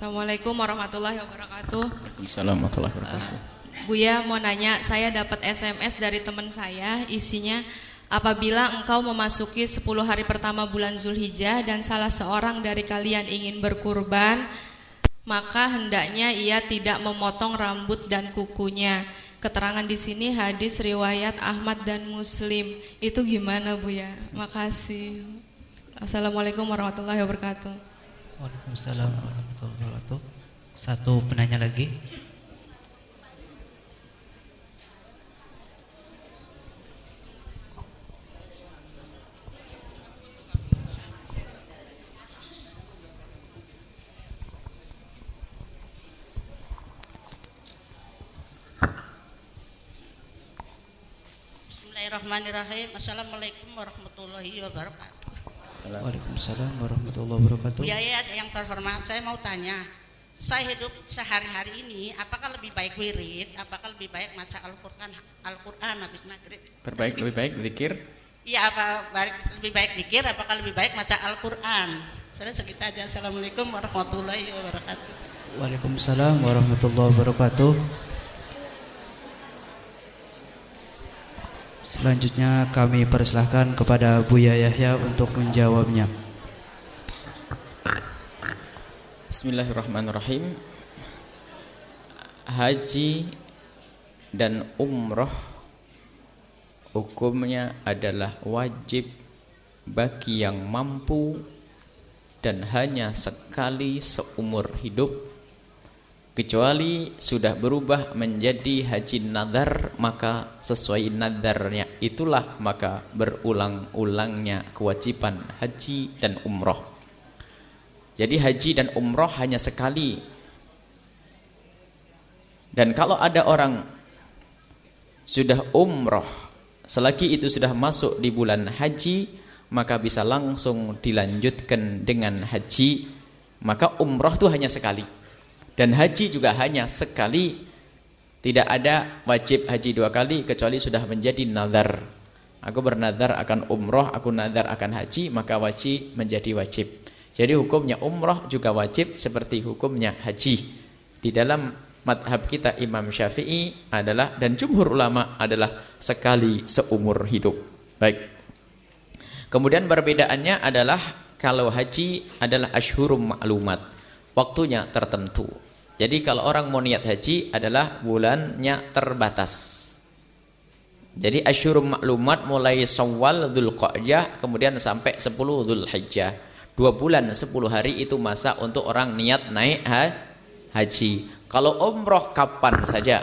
Assalamualaikum warahmatullahi wabarakatuh. Waalaikumsalam warahmatullahi wabarakatuh. Buya mau nanya, saya dapat SMS dari teman saya, isinya apabila engkau memasuki 10 hari pertama bulan Zulhijjah dan salah seorang dari kalian ingin berkurban, maka hendaknya ia tidak memotong rambut dan kukunya. Keterangan di sini hadis riwayat Ahmad dan Muslim. Itu gimana Buya? Makasih. Assalamualaikum warahmatullahi wabarakatuh. Waalaikumsalam warahmatullahi wabarakatuh. Satu penanya lagi. Bismillahirrahmanirrahim. Assalamualaikum warahmatullahi wabarakatuh. Waalaikumsalam warahmatullahi wabarakatuh. Bu Yaya yang terhormat, saya mau tanya, saya hidup sehari-hari ini, apakah lebih baik wirid, apakah lebih baik baca Al-Quran, Al-Quran habis maghrib? Berbaik lebih baik zikir. Iya, apa baik, lebih baik dikir, apakah lebih baik baca Al-Quran? Sudah segitu aja. Assalamualaikum warahmatullahi wabarakatuh. Waalaikumsalam warahmatullahi wabarakatuh. Selanjutnya kami persilahkan kepada Buya Yahya untuk menjawabnya. Bismillahirrahmanirrahim. haji dan umroh hukumnya adalah wajib bagi yang mampu dan hanya sekali seumur hidup kecuali sudah berubah menjadi haji nadar maka sesuai nadarnya itulah maka berulang-ulangnya kewajiban haji dan umroh jadi haji dan umroh hanya sekali. Dan kalau ada orang sudah umroh selagi itu sudah masuk di bulan haji maka bisa langsung dilanjutkan dengan haji maka umroh itu hanya sekali. Dan haji juga hanya sekali. Tidak ada wajib haji dua kali kecuali sudah menjadi nazar. Aku bernazar akan umroh aku nazar akan haji maka wajib menjadi wajib jadi hukumnya umroh juga wajib seperti hukumnya haji di dalam madhab kita Imam Syafi'i adalah dan jumhur ulama adalah sekali seumur hidup. Baik. Kemudian perbedaannya adalah kalau haji adalah ashhurum ma'lumat. Waktunya tertentu. Jadi kalau orang mau niat haji adalah bulannya terbatas. Jadi ashhurum ma'lumat mulai Syawal, Dzulqa'dah kemudian sampai 10 Dzulhijjah. Dua bulan 10 hari itu masa untuk orang niat naik haji. Kalau umroh kapan saja.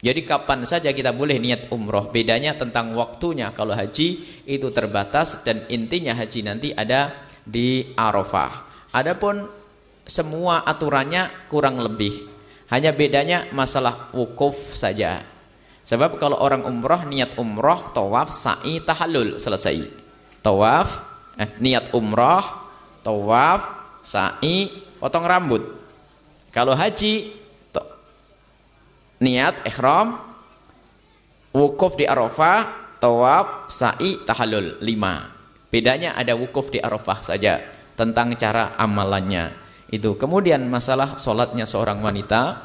Jadi kapan saja kita boleh niat umroh. Bedanya tentang waktunya. Kalau haji itu terbatas dan intinya haji nanti ada di Arafah. Adapun semua aturannya kurang lebih. Hanya bedanya masalah wukuf saja. Sebab kalau orang umroh niat umroh, tawaf, sa'i, tahallul selesai. Tawaf, eh, niat umroh, tawaf, sa'i, potong rambut kalau haji niat ihram wukuf di Arafah, tawaf, sa'i, tahallul lima. Bedanya ada wukuf di Arafah saja tentang cara amalannya. Itu. Kemudian masalah solatnya seorang wanita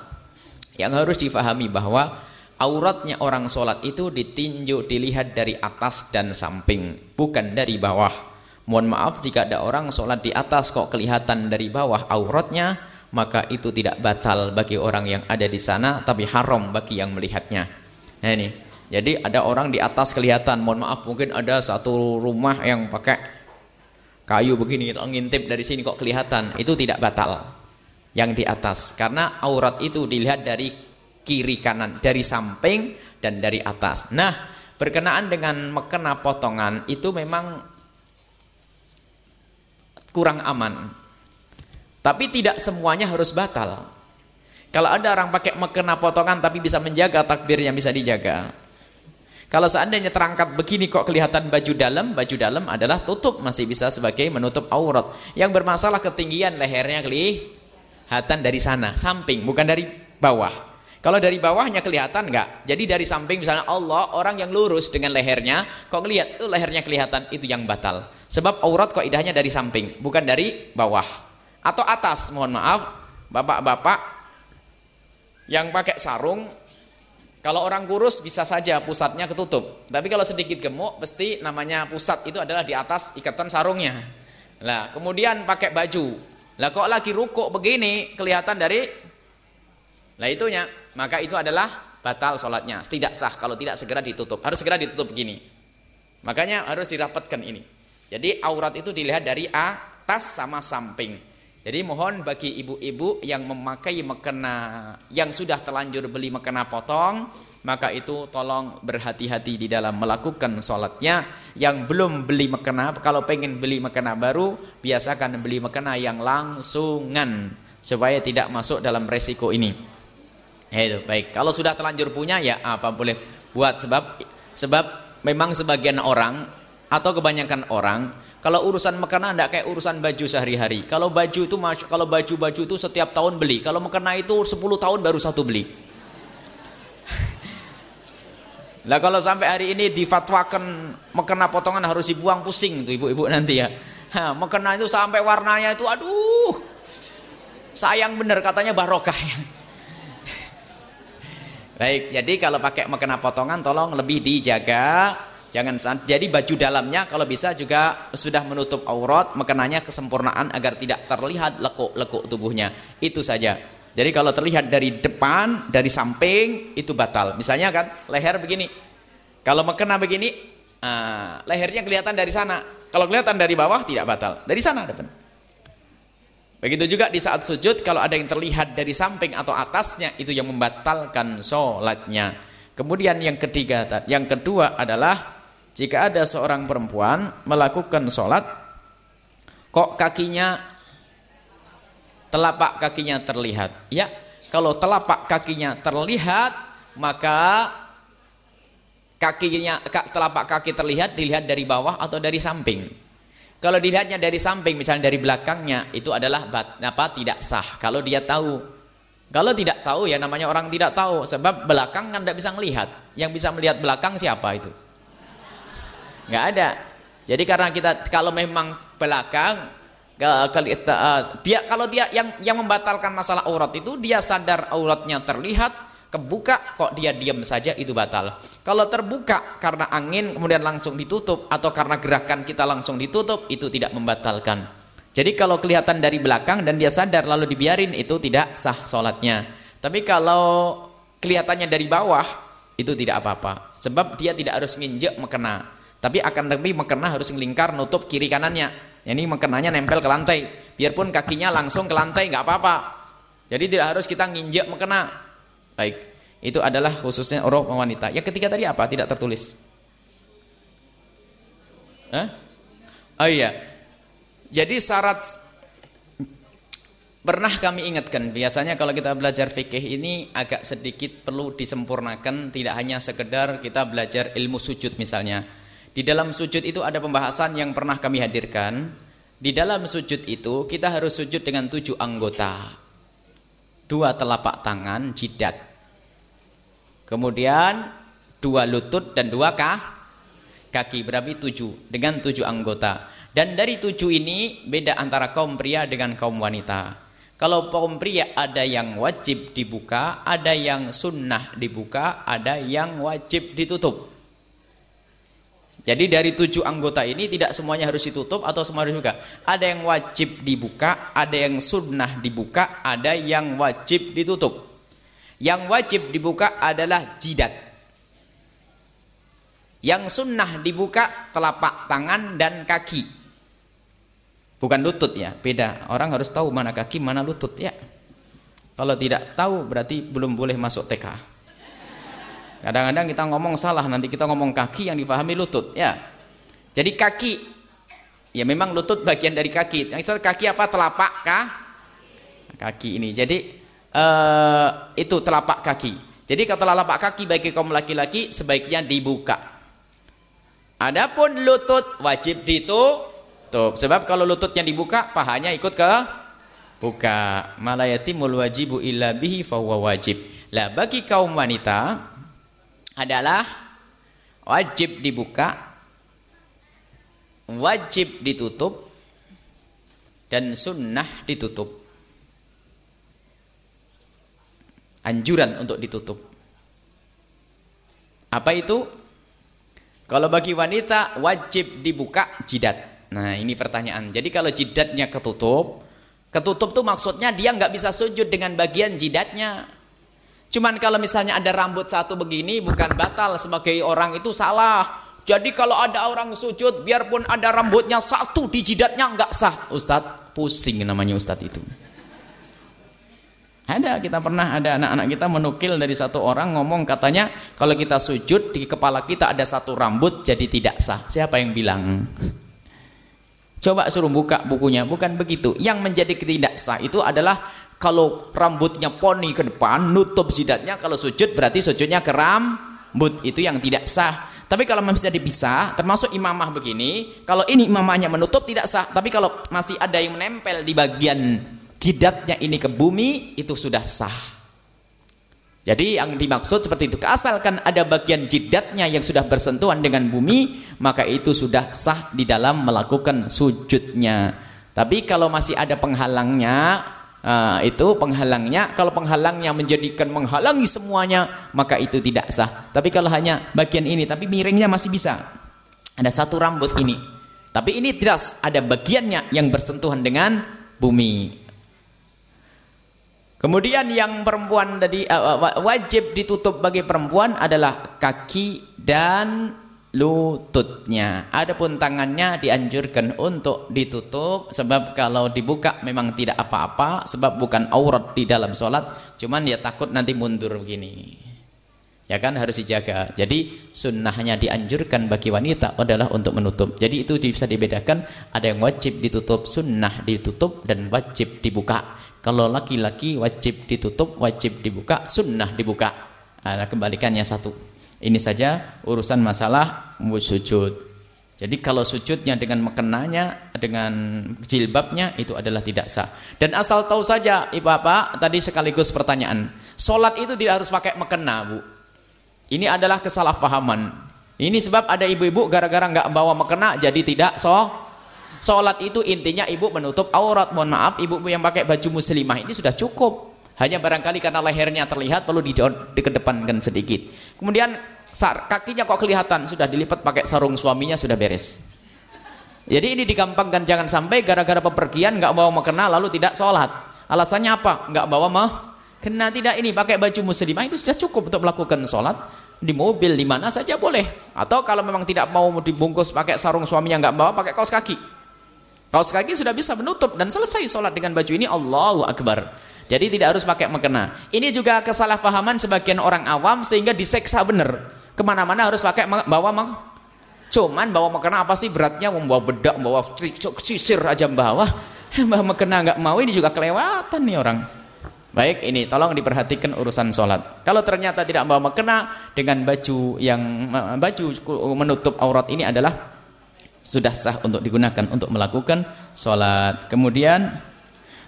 yang harus difahami bahwa auratnya orang solat itu ditinjau dilihat dari atas dan samping, bukan dari bawah. Mohon maaf jika ada orang solat di atas kok kelihatan dari bawah auratnya, maka itu tidak batal bagi orang yang ada di sana tapi haram bagi yang melihatnya. Nah ini. Jadi ada orang di atas kelihatan, mohon maaf mungkin ada satu rumah yang pakai kayu begini ngintip dari sini kok kelihatan, itu tidak batal. Yang di atas karena aurat itu dilihat dari kiri kanan, dari samping dan dari atas. Nah, berkenaan dengan mekena potongan itu memang kurang aman tapi tidak semuanya harus batal. Kalau ada orang pakai mekena potongan tapi bisa menjaga takdirnya bisa dijaga. Kalau seandainya terangkat begini kok kelihatan baju dalam, baju dalam adalah tutup masih bisa sebagai menutup aurat. Yang bermasalah ketinggian lehernya kelihatan dari sana, samping bukan dari bawah. Kalau dari bawahnya kelihatan enggak? Jadi dari samping misalnya Allah orang yang lurus dengan lehernya, kok ngelihat tuh lehernya kelihatan itu yang batal. Sebab aurat kok idahnya dari samping, bukan dari bawah. Atau atas mohon maaf bapak-bapak yang pakai sarung kalau orang kurus bisa saja pusatnya ketutup. Tapi kalau sedikit gemuk pasti namanya pusat itu adalah di atas ikatan sarungnya. Lah kemudian pakai baju. Lah kok lagi rukuk begini kelihatan dari lah itunya maka itu adalah batal sholatnya. Tidak sah kalau tidak segera ditutup. Harus segera ditutup begini. Makanya harus dirapatkan ini. Jadi aurat itu dilihat dari atas sama samping. Jadi mohon bagi ibu-ibu yang memakai mekena yang sudah terlanjur beli mekena potong, maka itu tolong berhati-hati di dalam melakukan sholatnya. Yang belum beli mekena, kalau pengen beli mekena baru, biasakan beli mekena yang langsungan supaya tidak masuk dalam resiko ini. Ya itu baik. Kalau sudah terlanjur punya ya apa boleh buat sebab sebab memang sebagian orang atau kebanyakan orang kalau urusan makanan tidak kayak urusan baju sehari-hari. Kalau baju itu kalau baju-baju itu setiap tahun beli. Kalau makanan itu 10 tahun baru satu beli. Lah kalau sampai hari ini difatwakan mekena potongan harus dibuang pusing tuh ibu-ibu nanti ya. Ha, mekena itu sampai warnanya itu aduh. Sayang bener katanya barokah ya. Baik, jadi kalau pakai mekena potongan tolong lebih dijaga Jangan jadi baju dalamnya kalau bisa juga sudah menutup aurat, makanannya kesempurnaan agar tidak terlihat lekuk-lekuk tubuhnya. Itu saja. Jadi kalau terlihat dari depan, dari samping itu batal. Misalnya kan leher begini. Kalau mekena begini, uh, lehernya kelihatan dari sana. Kalau kelihatan dari bawah tidak batal. Dari sana depan. Begitu juga di saat sujud kalau ada yang terlihat dari samping atau atasnya itu yang membatalkan sholatnya. Kemudian yang ketiga, yang kedua adalah jika ada seorang perempuan melakukan sholat, kok kakinya telapak kakinya terlihat. Ya, kalau telapak kakinya terlihat, maka kakinya telapak kaki terlihat dilihat dari bawah atau dari samping. Kalau dilihatnya dari samping, misalnya dari belakangnya, itu adalah bat, apa tidak sah. Kalau dia tahu, kalau tidak tahu ya namanya orang tidak tahu. Sebab belakang kan tidak bisa melihat. Yang bisa melihat belakang siapa itu? Nggak ada. Jadi karena kita kalau memang belakang, eh, dia kalau dia yang yang membatalkan masalah aurat itu dia sadar auratnya terlihat, kebuka kok dia diam saja itu batal. Kalau terbuka karena angin kemudian langsung ditutup atau karena gerakan kita langsung ditutup itu tidak membatalkan. Jadi kalau kelihatan dari belakang dan dia sadar lalu dibiarin itu tidak sah sholatnya. Tapi kalau kelihatannya dari bawah itu tidak apa-apa. Sebab dia tidak harus nginjek mekena. Tapi akan lebih mekena harus ngelingkar nutup kiri kanannya. Ini mekenanya nempel ke lantai. Biarpun kakinya langsung ke lantai nggak apa-apa. Jadi tidak harus kita nginjek mekena. Baik. Itu adalah khususnya orang wanita. Yang ketiga tadi apa? Tidak tertulis. Hah? Oh iya. Jadi syarat pernah kami ingatkan biasanya kalau kita belajar fikih ini agak sedikit perlu disempurnakan tidak hanya sekedar kita belajar ilmu sujud misalnya. Di dalam sujud itu ada pembahasan yang pernah kami hadirkan. Di dalam sujud itu kita harus sujud dengan tujuh anggota dua telapak tangan jidat. Kemudian dua lutut dan dua kah kaki berarti tujuh dengan tujuh anggota. Dan dari tujuh ini beda antara kaum pria dengan kaum wanita. Kalau kaum pria ada yang wajib dibuka ada yang sunnah dibuka ada yang wajib ditutup jadi dari tujuh anggota ini tidak semuanya harus ditutup atau semua harus dibuka. Ada yang wajib dibuka, ada yang sunnah dibuka, ada yang wajib ditutup. Yang wajib dibuka adalah jidat. Yang sunnah dibuka telapak tangan dan kaki. Bukan lutut ya, beda. Orang harus tahu mana kaki, mana lutut ya. Kalau tidak tahu berarti belum boleh masuk TK. Kadang-kadang kita ngomong salah, nanti kita ngomong kaki yang dipahami lutut, ya. Jadi kaki, ya memang lutut bagian dari kaki. Yang kaki apa? Telapak kah? Kaki ini. Jadi uh, itu telapak kaki. Jadi kalau telapak kaki bagi kaum laki-laki sebaiknya dibuka. Adapun lutut wajib ditutup. Sebab kalau lututnya dibuka, pahanya ikut ke buka. Malayatimul wajibu illa bihi fahuwa wajib. Lah bagi kaum wanita adalah wajib dibuka, wajib ditutup, dan sunnah ditutup. Anjuran untuk ditutup. Apa itu? Kalau bagi wanita wajib dibuka jidat. Nah ini pertanyaan. Jadi kalau jidatnya ketutup, ketutup tuh maksudnya dia nggak bisa sujud dengan bagian jidatnya. Cuman kalau misalnya ada rambut satu begini bukan batal sebagai orang itu salah. Jadi kalau ada orang sujud biarpun ada rambutnya satu di jidatnya enggak sah. Ustadz pusing namanya Ustadz itu. Ada kita pernah ada anak-anak kita menukil dari satu orang ngomong katanya kalau kita sujud di kepala kita ada satu rambut jadi tidak sah. Siapa yang bilang? Coba suruh buka bukunya, bukan begitu. Yang menjadi tidak sah itu adalah kalau rambutnya poni ke depan nutup jidatnya. Kalau sujud berarti sujudnya ke rambut. Itu yang tidak sah. Tapi kalau bisa dipisah termasuk imamah begini kalau ini imamahnya menutup tidak sah. Tapi kalau masih ada yang menempel di bagian jidatnya ini ke bumi itu sudah sah. Jadi yang dimaksud seperti itu. Asalkan ada bagian jidatnya yang sudah bersentuhan dengan bumi maka itu sudah sah di dalam melakukan sujudnya. Tapi kalau masih ada penghalangnya uh, itu penghalangnya. Kalau penghalangnya menjadikan menghalangi semuanya maka itu tidak sah. Tapi kalau hanya bagian ini tapi miringnya masih bisa. Ada satu rambut ini. Tapi ini tidak ada bagiannya yang bersentuhan dengan bumi. Kemudian yang perempuan tadi uh, wajib ditutup bagi perempuan adalah kaki dan lututnya. Adapun tangannya dianjurkan untuk ditutup sebab kalau dibuka memang tidak apa-apa sebab bukan aurat di dalam sholat. Cuman ya takut nanti mundur begini. Ya kan harus dijaga. Jadi sunnahnya dianjurkan bagi wanita adalah untuk menutup. Jadi itu bisa dibedakan ada yang wajib ditutup, sunnah ditutup dan wajib dibuka. Kalau laki-laki wajib ditutup, wajib dibuka, sunnah dibuka. Nah, kembalikannya satu. Ini saja urusan masalah sujud. Jadi kalau sujudnya dengan mekenanya, dengan jilbabnya itu adalah tidak sah. Dan asal tahu saja, ibu bapak, tadi sekaligus pertanyaan. Solat itu tidak harus pakai mekena, bu. Ini adalah kesalahpahaman. Ini sebab ada ibu-ibu gara-gara nggak bawa mekena jadi tidak so Sholat itu intinya ibu menutup aurat. Mohon maaf, ibu yang pakai baju muslimah ini sudah cukup. Hanya barangkali karena lehernya terlihat perlu dikedepankan sedikit. Kemudian kakinya kok kelihatan sudah dilipat pakai sarung suaminya sudah beres. Jadi ini digampangkan jangan sampai gara-gara pepergian nggak bawa mukena lalu tidak sholat. Alasannya apa? Nggak bawa mah kena tidak ini pakai baju muslimah itu sudah cukup untuk melakukan sholat di mobil di mana saja boleh. Atau kalau memang tidak mau dibungkus pakai sarung suaminya nggak bawa pakai kaos kaki. Kaos kaki sudah bisa menutup dan selesai sholat dengan baju ini Allahu Akbar. Jadi tidak harus pakai mukena. Ini juga kesalahpahaman sebagian orang awam sehingga diseksa benar. Ke mana-mana harus pakai bawa mak. Cuman bawa mukena apa sih beratnya? Membawa bedak, membawa sisir aja bawah. Bawa mukena nggak mau ini juga kelewatan nih orang. Baik, ini tolong diperhatikan urusan sholat. Kalau ternyata tidak bawa mukena dengan baju yang baju menutup aurat ini adalah sudah sah untuk digunakan untuk melakukan sholat. Kemudian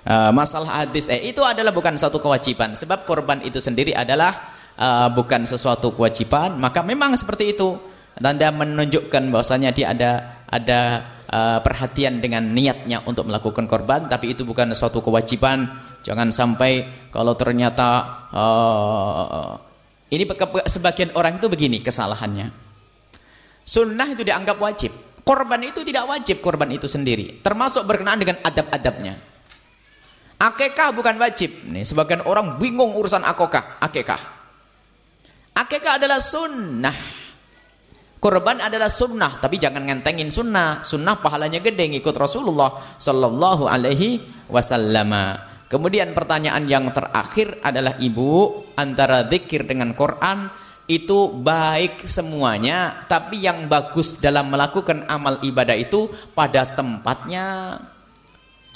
uh, masalah hadis eh itu adalah bukan satu kewajiban. Sebab korban itu sendiri adalah uh, bukan sesuatu kewajiban. Maka memang seperti itu. Tanda menunjukkan bahwasanya dia ada ada uh, perhatian dengan niatnya untuk melakukan korban. Tapi itu bukan suatu kewajiban. Jangan sampai kalau ternyata uh, ini sebagian orang itu begini kesalahannya. Sunnah itu dianggap wajib. Korban itu tidak wajib korban itu sendiri. Termasuk berkenaan dengan adab-adabnya. Akekah bukan wajib. Nih, sebagian orang bingung urusan akokah, akekah. Akekah adalah sunnah. Korban adalah sunnah, tapi jangan ngentengin sunnah. Sunnah pahalanya gede ngikut Rasulullah Sallallahu Alaihi Wasallam. Kemudian pertanyaan yang terakhir adalah ibu antara zikir dengan Quran itu baik semuanya tapi yang bagus dalam melakukan amal ibadah itu pada tempatnya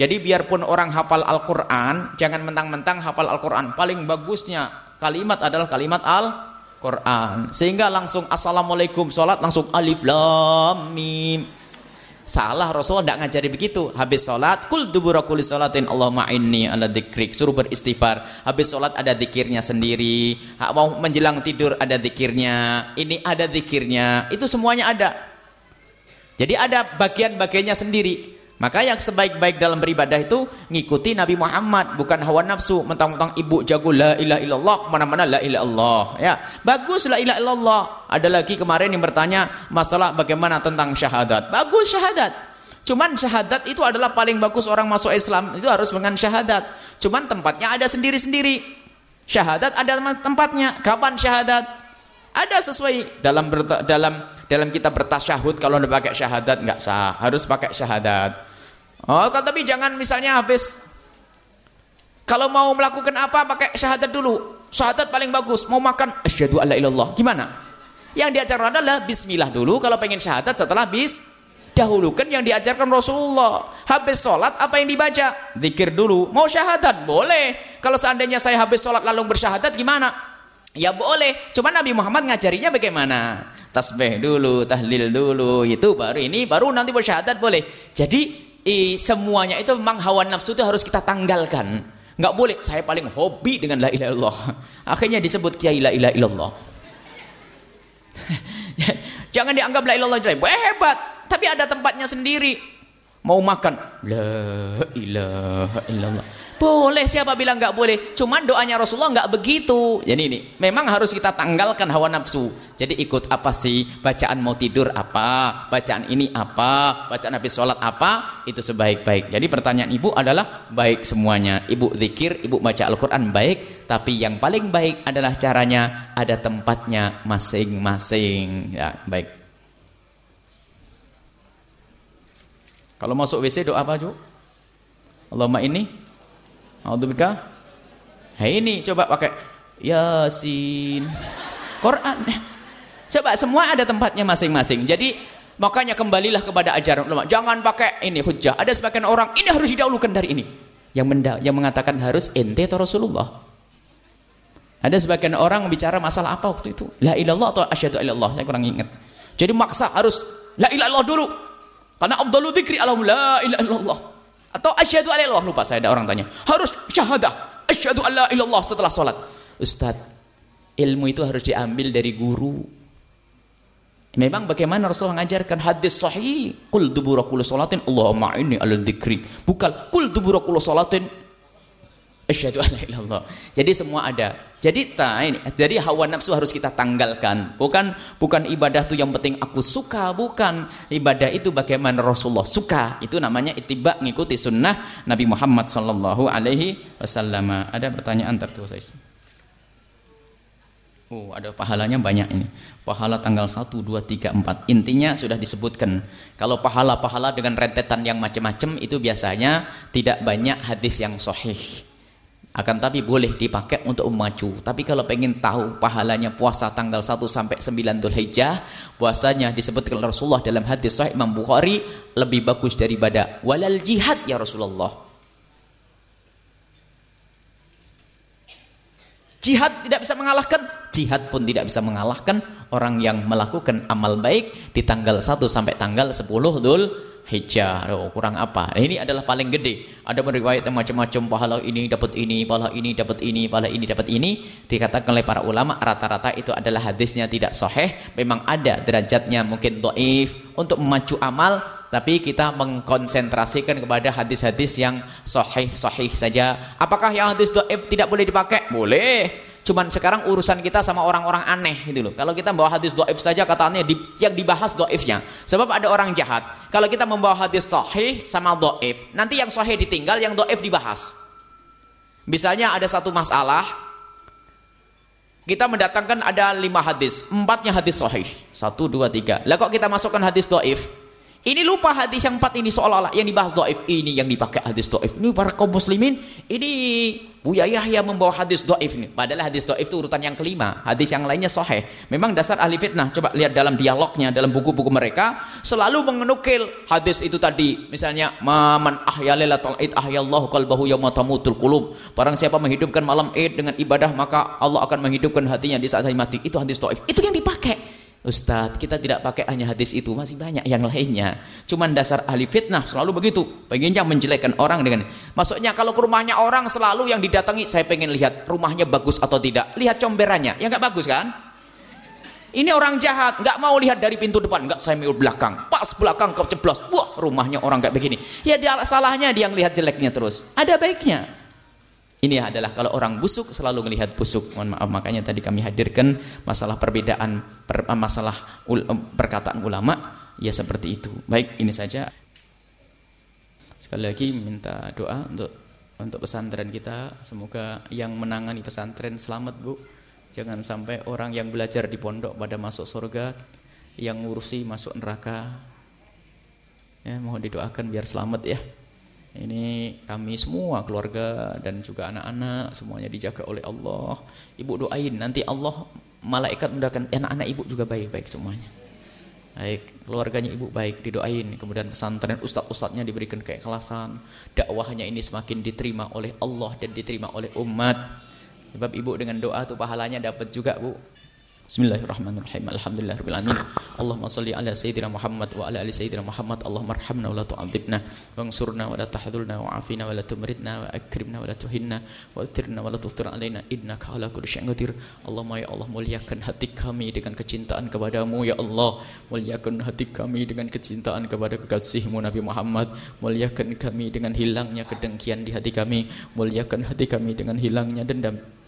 jadi biarpun orang hafal Al-Quran jangan mentang-mentang hafal Al-Quran paling bagusnya kalimat adalah kalimat Al-Quran sehingga langsung Assalamualaikum sholat langsung alif lam mim Salah Rasul tidak ngajari begitu. Habis sholat, kul dubura kulli sholatin Allahumma inni ala dikrik. Suruh beristighfar. Habis sholat ada dikirnya sendiri. Mau menjelang tidur ada dikirnya. Ini ada dikirnya. Itu semuanya ada. Jadi ada bagian-bagiannya sendiri. Maka yang sebaik-baik dalam beribadah itu ngikuti Nabi Muhammad, bukan hawa nafsu, mentang-mentang ibu jago la ilaha illallah, mana-mana la ilaha illallah. Ya, bagus la ilaha illallah. Ada lagi kemarin yang bertanya masalah bagaimana tentang syahadat. Bagus syahadat. Cuman syahadat itu adalah paling bagus orang masuk Islam itu harus dengan syahadat. Cuman tempatnya ada sendiri-sendiri. Syahadat ada tempatnya. Kapan syahadat? Ada sesuai dalam dalam dalam kita bertasyahud kalau udah pakai syahadat nggak sah, harus pakai syahadat. Oh, tapi jangan misalnya habis kalau mau melakukan apa pakai syahadat dulu. Syahadat paling bagus. Mau makan asyhadu alla ilallah. Gimana? Yang diajarkan adalah bismillah dulu kalau pengen syahadat setelah bis dahulukan yang diajarkan Rasulullah. Habis sholat apa yang dibaca? Zikir dulu. Mau syahadat? Boleh. Kalau seandainya saya habis sholat lalu bersyahadat gimana? Ya boleh. Cuma Nabi Muhammad ngajarinya bagaimana? Tasbih dulu, tahlil dulu, itu baru ini, baru nanti bersyahadat boleh. Jadi eh, semuanya itu memang hawa nafsu itu harus kita tanggalkan. Enggak boleh saya paling hobi dengan la ilaha illallah. Akhirnya disebut kiai la ilaha illallah. Jangan dianggap la ilaha illallah hebat, tapi ada tempatnya sendiri. Mau makan la ilaha illallah. Boleh siapa bilang nggak boleh? Cuman doanya Rasulullah nggak begitu. Jadi ini memang harus kita tanggalkan hawa nafsu. Jadi ikut apa sih? Bacaan mau tidur apa? Bacaan ini apa? Bacaan habis sholat apa? Itu sebaik-baik. Jadi pertanyaan ibu adalah baik semuanya. Ibu zikir, ibu baca Al-Quran baik. Tapi yang paling baik adalah caranya ada tempatnya masing-masing. Ya baik. Kalau masuk WC doa apa, Ju? Allahumma ini A'udzubika. Hai ini coba pakai Yasin. Quran. Coba semua ada tempatnya masing-masing. Jadi makanya kembalilah kepada ajaran ulama. Jangan pakai ini hujah. Ada sebagian orang ini harus didahulukan dari ini. Yang menda yang mengatakan harus ente atau Rasulullah. Ada sebagian orang bicara masalah apa waktu itu? La ilallah atau asyhadu illallah? Saya kurang ingat. Jadi maksa harus la ilallah dulu. Karena abdalu dzikri alam la ilaha illallah. Atau asyhadu alla ilallah lupa saya ada orang tanya. Harus syahadah. Asyhadu alla ilallah setelah salat. Ustaz, ilmu itu harus diambil dari guru. Memang bagaimana Rasulullah mengajarkan hadis sahih, qul dubura kulli salatin Allahumma inni ala dzikri. Bukan qul dubura kulli salatin asyhadu alla ilallah. Jadi semua ada. Jadi ta ini, jadi hawa nafsu harus kita tanggalkan. Bukan bukan ibadah itu yang penting aku suka, bukan. Ibadah itu bagaimana Rasulullah suka. Itu namanya ittiba ngikuti sunnah Nabi Muhammad sallallahu alaihi wasallam. Ada pertanyaan tertulis. Oh, ada pahalanya banyak ini. Pahala tanggal 1, 2, 3, 4. Intinya sudah disebutkan. Kalau pahala-pahala dengan rentetan yang macam-macam itu biasanya tidak banyak hadis yang sahih. Akan tapi boleh dipakai untuk memacu. Tapi kalau pengen tahu pahalanya puasa tanggal 1 sampai 9 Dhul Hijjah, puasanya disebutkan Rasulullah dalam hadis sahih Imam Bukhari lebih bagus daripada walal jihad ya Rasulullah. Jihad tidak bisa mengalahkan, jihad pun tidak bisa mengalahkan orang yang melakukan amal baik di tanggal 1 sampai tanggal 10 Dhul Hijjah. Oh, kurang apa? Nah, ini adalah paling gede. Ada riwayat macam-macam pahala ini dapat ini, pahala ini dapat ini, pahala ini dapat ini. Dikatakan oleh para ulama rata-rata itu adalah hadisnya tidak sahih. Memang ada derajatnya mungkin doif untuk memacu amal tapi kita mengkonsentrasikan kepada hadis-hadis yang sahih-sahih saja. Apakah yang hadis dhaif tidak boleh dipakai? Boleh. Cuman sekarang urusan kita sama orang-orang aneh gitu loh. Kalau kita membawa hadis dhaif saja katanya di, yang dibahas dhaifnya. Sebab ada orang jahat. Kalau kita membawa hadis sahih sama dhaif, nanti yang sahih ditinggal, yang dhaif dibahas. Misalnya ada satu masalah kita mendatangkan ada lima hadis, empatnya hadis sahih, satu, dua, tiga. Lah kok kita masukkan hadis dhaif? Ini lupa hadis yang empat ini seolah-olah yang dibahas doif ini yang dipakai hadis doif. Ini para kaum muslimin ini Buya Yahya membawa hadis doif ini. Padahal hadis doif itu urutan yang kelima. Hadis yang lainnya sahih. Memang dasar ahli fitnah. Coba lihat dalam dialognya, dalam buku-buku mereka. Selalu mengenukil hadis itu tadi. Misalnya, Man ahya lailatul id ahyallahu qalbahu yawma tamutul qulub. Barang siapa menghidupkan malam id dengan ibadah, maka Allah akan menghidupkan hatinya di saat hari mati. Itu hadis doif. Itu yang dipakai. Ustadz, kita tidak pakai hanya hadis itu, masih banyak yang lainnya. Cuman dasar ahli fitnah selalu begitu, pengennya menjelekkan orang dengan. Maksudnya kalau ke rumahnya orang selalu yang didatangi, saya pengen lihat rumahnya bagus atau tidak. Lihat comberannya, ya nggak bagus kan? Ini orang jahat, nggak mau lihat dari pintu depan, nggak saya mau belakang. Pas belakang kau ceplos, wah rumahnya orang kayak begini. Ya dia salahnya dia yang lihat jeleknya terus. Ada baiknya. Ini adalah kalau orang busuk selalu melihat busuk. Mohon maaf makanya tadi kami hadirkan masalah perbedaan per, masalah ul, perkataan ulama ya seperti itu. Baik, ini saja. Sekali lagi minta doa untuk untuk pesantren kita. Semoga yang menangani pesantren selamat, Bu. Jangan sampai orang yang belajar di pondok pada masuk surga, yang ngurusi masuk neraka. Ya, mohon didoakan biar selamat ya. Ini kami semua keluarga dan juga anak-anak semuanya dijaga oleh Allah. Ibu doain nanti Allah malaikat mendoakan anak-anak ibu juga baik-baik semuanya. Baik, keluarganya ibu baik didoain, kemudian pesantren ustaz-ustaznya diberikan keikhlasan, dakwahnya ini semakin diterima oleh Allah dan diterima oleh umat. Sebab ibu dengan doa tuh pahalanya dapat juga, Bu. Bismillahirrahmanirrahim. Alhamdulillahirabbil. Allahumma shalli ala sayyidina Muhammad wa ala ali sayyidina Muhammad. Allahumma arhamna wa la tu'adzibna wansurna wa la tahdhulna wa afina wa la tumritna wa akrimna wa la tuhinna wa atirna wa la alaina innaka ala kulli syai'in. Allahumma ya Allah muliakan hati kami dengan kecintaan kepadamu ya Allah. Muliakan hati kami dengan kecintaan kepada kekasihmu Nabi Muhammad. Muliakan kami dengan hilangnya kedengkian di hati kami. Muliakan hati kami dengan hilangnya dendam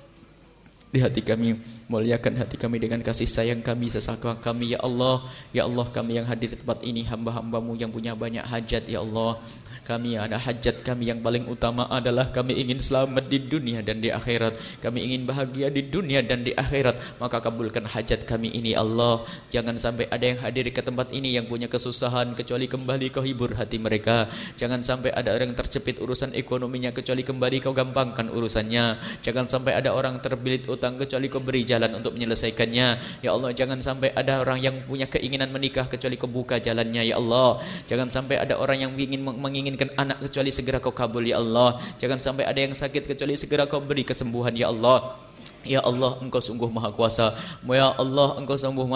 di hati kami. Muliakan hati kami dengan kasih sayang kami sesama kami. Ya Allah ya Allah kami yang hadir di tempat ini hamba-hambamu yang punya banyak hajat ya Allah kami ada hajat kami yang paling utama adalah kami ingin selamat di dunia dan di akhirat. Kami ingin bahagia di dunia dan di akhirat. Maka kabulkan hajat kami ini Allah. Jangan sampai ada yang hadir ke tempat ini yang punya kesusahan kecuali kembali kau hibur hati mereka. Jangan sampai ada orang tercepit urusan ekonominya kecuali kembali kau gampangkan urusannya. Jangan sampai ada orang terbelit utang kecuali kau beri jalan untuk menyelesaikannya. Ya Allah, jangan sampai ada orang yang punya keinginan menikah kecuali kau buka jalannya ya Allah. Jangan sampai ada orang yang ingin menginginkan menginginkan anak kecuali segera kau kabul ya Allah. Jangan sampai ada yang sakit kecuali segera kau beri kesembuhan ya Allah. Ya Allah engkau sungguh maha kuasa. Ya Allah engkau sungguh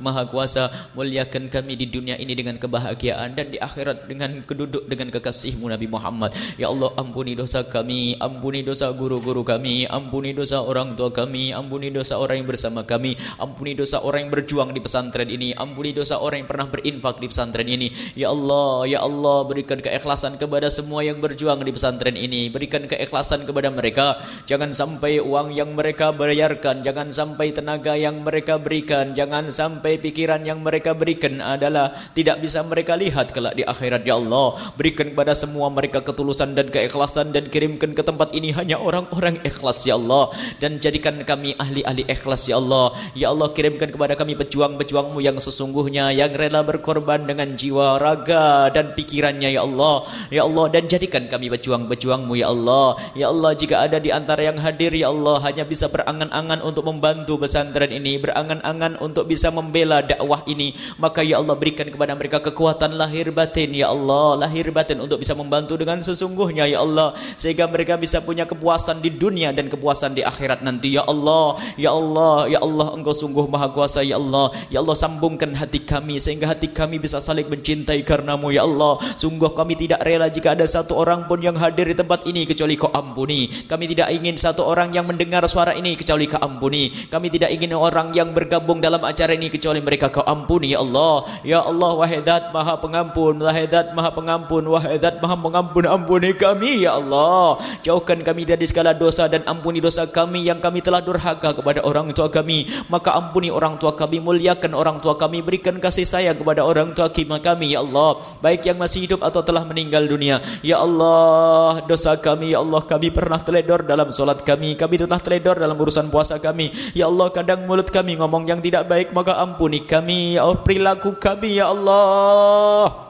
maha kuasa. Muliakan kami di dunia ini dengan kebahagiaan Dan di akhirat dengan keduduk dengan kekasihmu Nabi Muhammad. Ya Allah ampuni dosa kami Ampuni dosa guru-guru kami Ampuni dosa orang tua kami Ampuni dosa orang yang bersama kami Ampuni dosa orang yang berjuang di pesantren ini Ampuni dosa orang yang pernah berinfak di pesantren ini. Ya Allah Ya Allah berikan keikhlasan kepada semua yang berjuang di pesantren ini. Berikan keikhlasan kepada mereka. Jangan sampai uang yang mereka bayarkan jangan sampai tenaga yang mereka berikan jangan sampai pikiran yang mereka berikan adalah tidak bisa mereka lihat kelak di akhirat. Ya Allah berikan kepada semua mereka ketulusan dan keikhlasan dan kirimkan ke tempat ini hanya orang-orang ikhlas ya Allah. Dan jadikan kami ahli-ahli ikhlas ya Allah. Ya Allah kirimkan kepada kami pejuang-pejuangmu yang sesungguhnya yang rela berkorban dengan jiwa raga dan pikirannya ya Allah. Ya Allah dan jadikan kami pejuang-pejuangmu ya Allah. Ya Allah jika ada di antara yang hadir ya Allah hanya bisa ber berangan-angan untuk membantu pesantren ini, berangan-angan untuk bisa membela dakwah ini, maka ya Allah berikan kepada mereka kekuatan lahir batin ya Allah, lahir batin untuk bisa membantu dengan sesungguhnya ya Allah, sehingga mereka bisa punya kepuasan di dunia dan kepuasan di akhirat nanti ya Allah, ya Allah, ya Allah Engkau sungguh maha kuasa ya Allah, ya Allah sambungkan hati kami sehingga hati kami bisa saling mencintai karenamu ya Allah, sungguh kami tidak rela jika ada satu orang pun yang hadir di tempat ini kecuali kau ampuni, kami tidak ingin satu orang yang mendengar suara ini kecuali kau ampuni. Kami tidak ingin orang yang bergabung dalam acara ini kecuali mereka kau ampuni ya Allah. Ya Allah wahidat maha pengampun, wahidat maha pengampun, wahidat maha pengampun. Ampuni kami ya Allah. Jauhkan kami dari segala dosa dan ampuni dosa kami yang kami telah durhaka kepada orang tua kami. Maka ampuni orang tua kami, muliakan orang tua kami, berikan kasih sayang kepada orang tua kami ya Allah. Baik yang masih hidup atau telah meninggal dunia. Ya Allah, dosa kami ya Allah kami pernah teledor dalam solat kami, kami telah teledor dalam urusan puasa kami. Ya Allah, kadang mulut kami ngomong yang tidak baik, maka ampuni kami. Ya Allah, perilaku kami, Ya Allah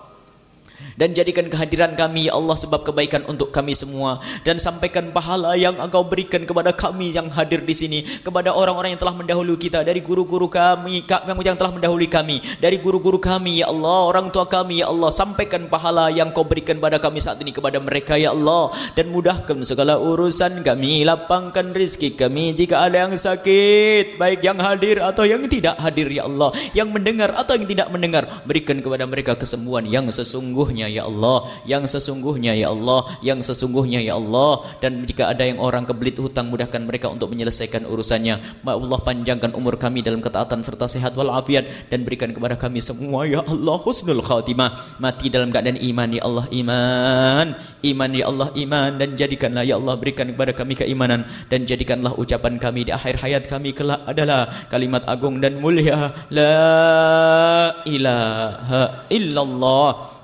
dan jadikan kehadiran kami ya Allah sebab kebaikan untuk kami semua. Dan sampaikan pahala yang Engkau berikan kepada kami yang hadir di sini. Kepada orang-orang yang telah mendahului kita. Dari guru-guru kami yang telah mendahului kami. Dari guru-guru kami ya Allah orang tua kami ya Allah. Sampaikan pahala yang Kau berikan pada kami saat ini kepada mereka ya Allah. Dan mudahkan segala urusan kami. Lapangkan rizki kami jika ada yang sakit. Baik yang hadir atau yang tidak hadir ya Allah. Yang mendengar atau yang tidak mendengar berikan kepada mereka kesembuhan yang sesungguhnya ya Allah yang sesungguhnya ya Allah yang sesungguhnya ya Allah. Dan jika ada yang orang kebelit hutang mudahkan mereka untuk menyelesaikan urusannya. Ma Allah panjangkan umur kami dalam ketaatan serta sehat walafiat. Dan berikan kepada kami semua ya Allah husnul khatimah. Mati dalam keadaan iman ya Allah iman. Iman ya Allah iman. Dan jadikanlah ya Allah berikan kepada kami keimanan. Dan jadikanlah ucapan kami di akhir hayat kami kelak adalah kalimat agung dan mulia. La ilaha illallah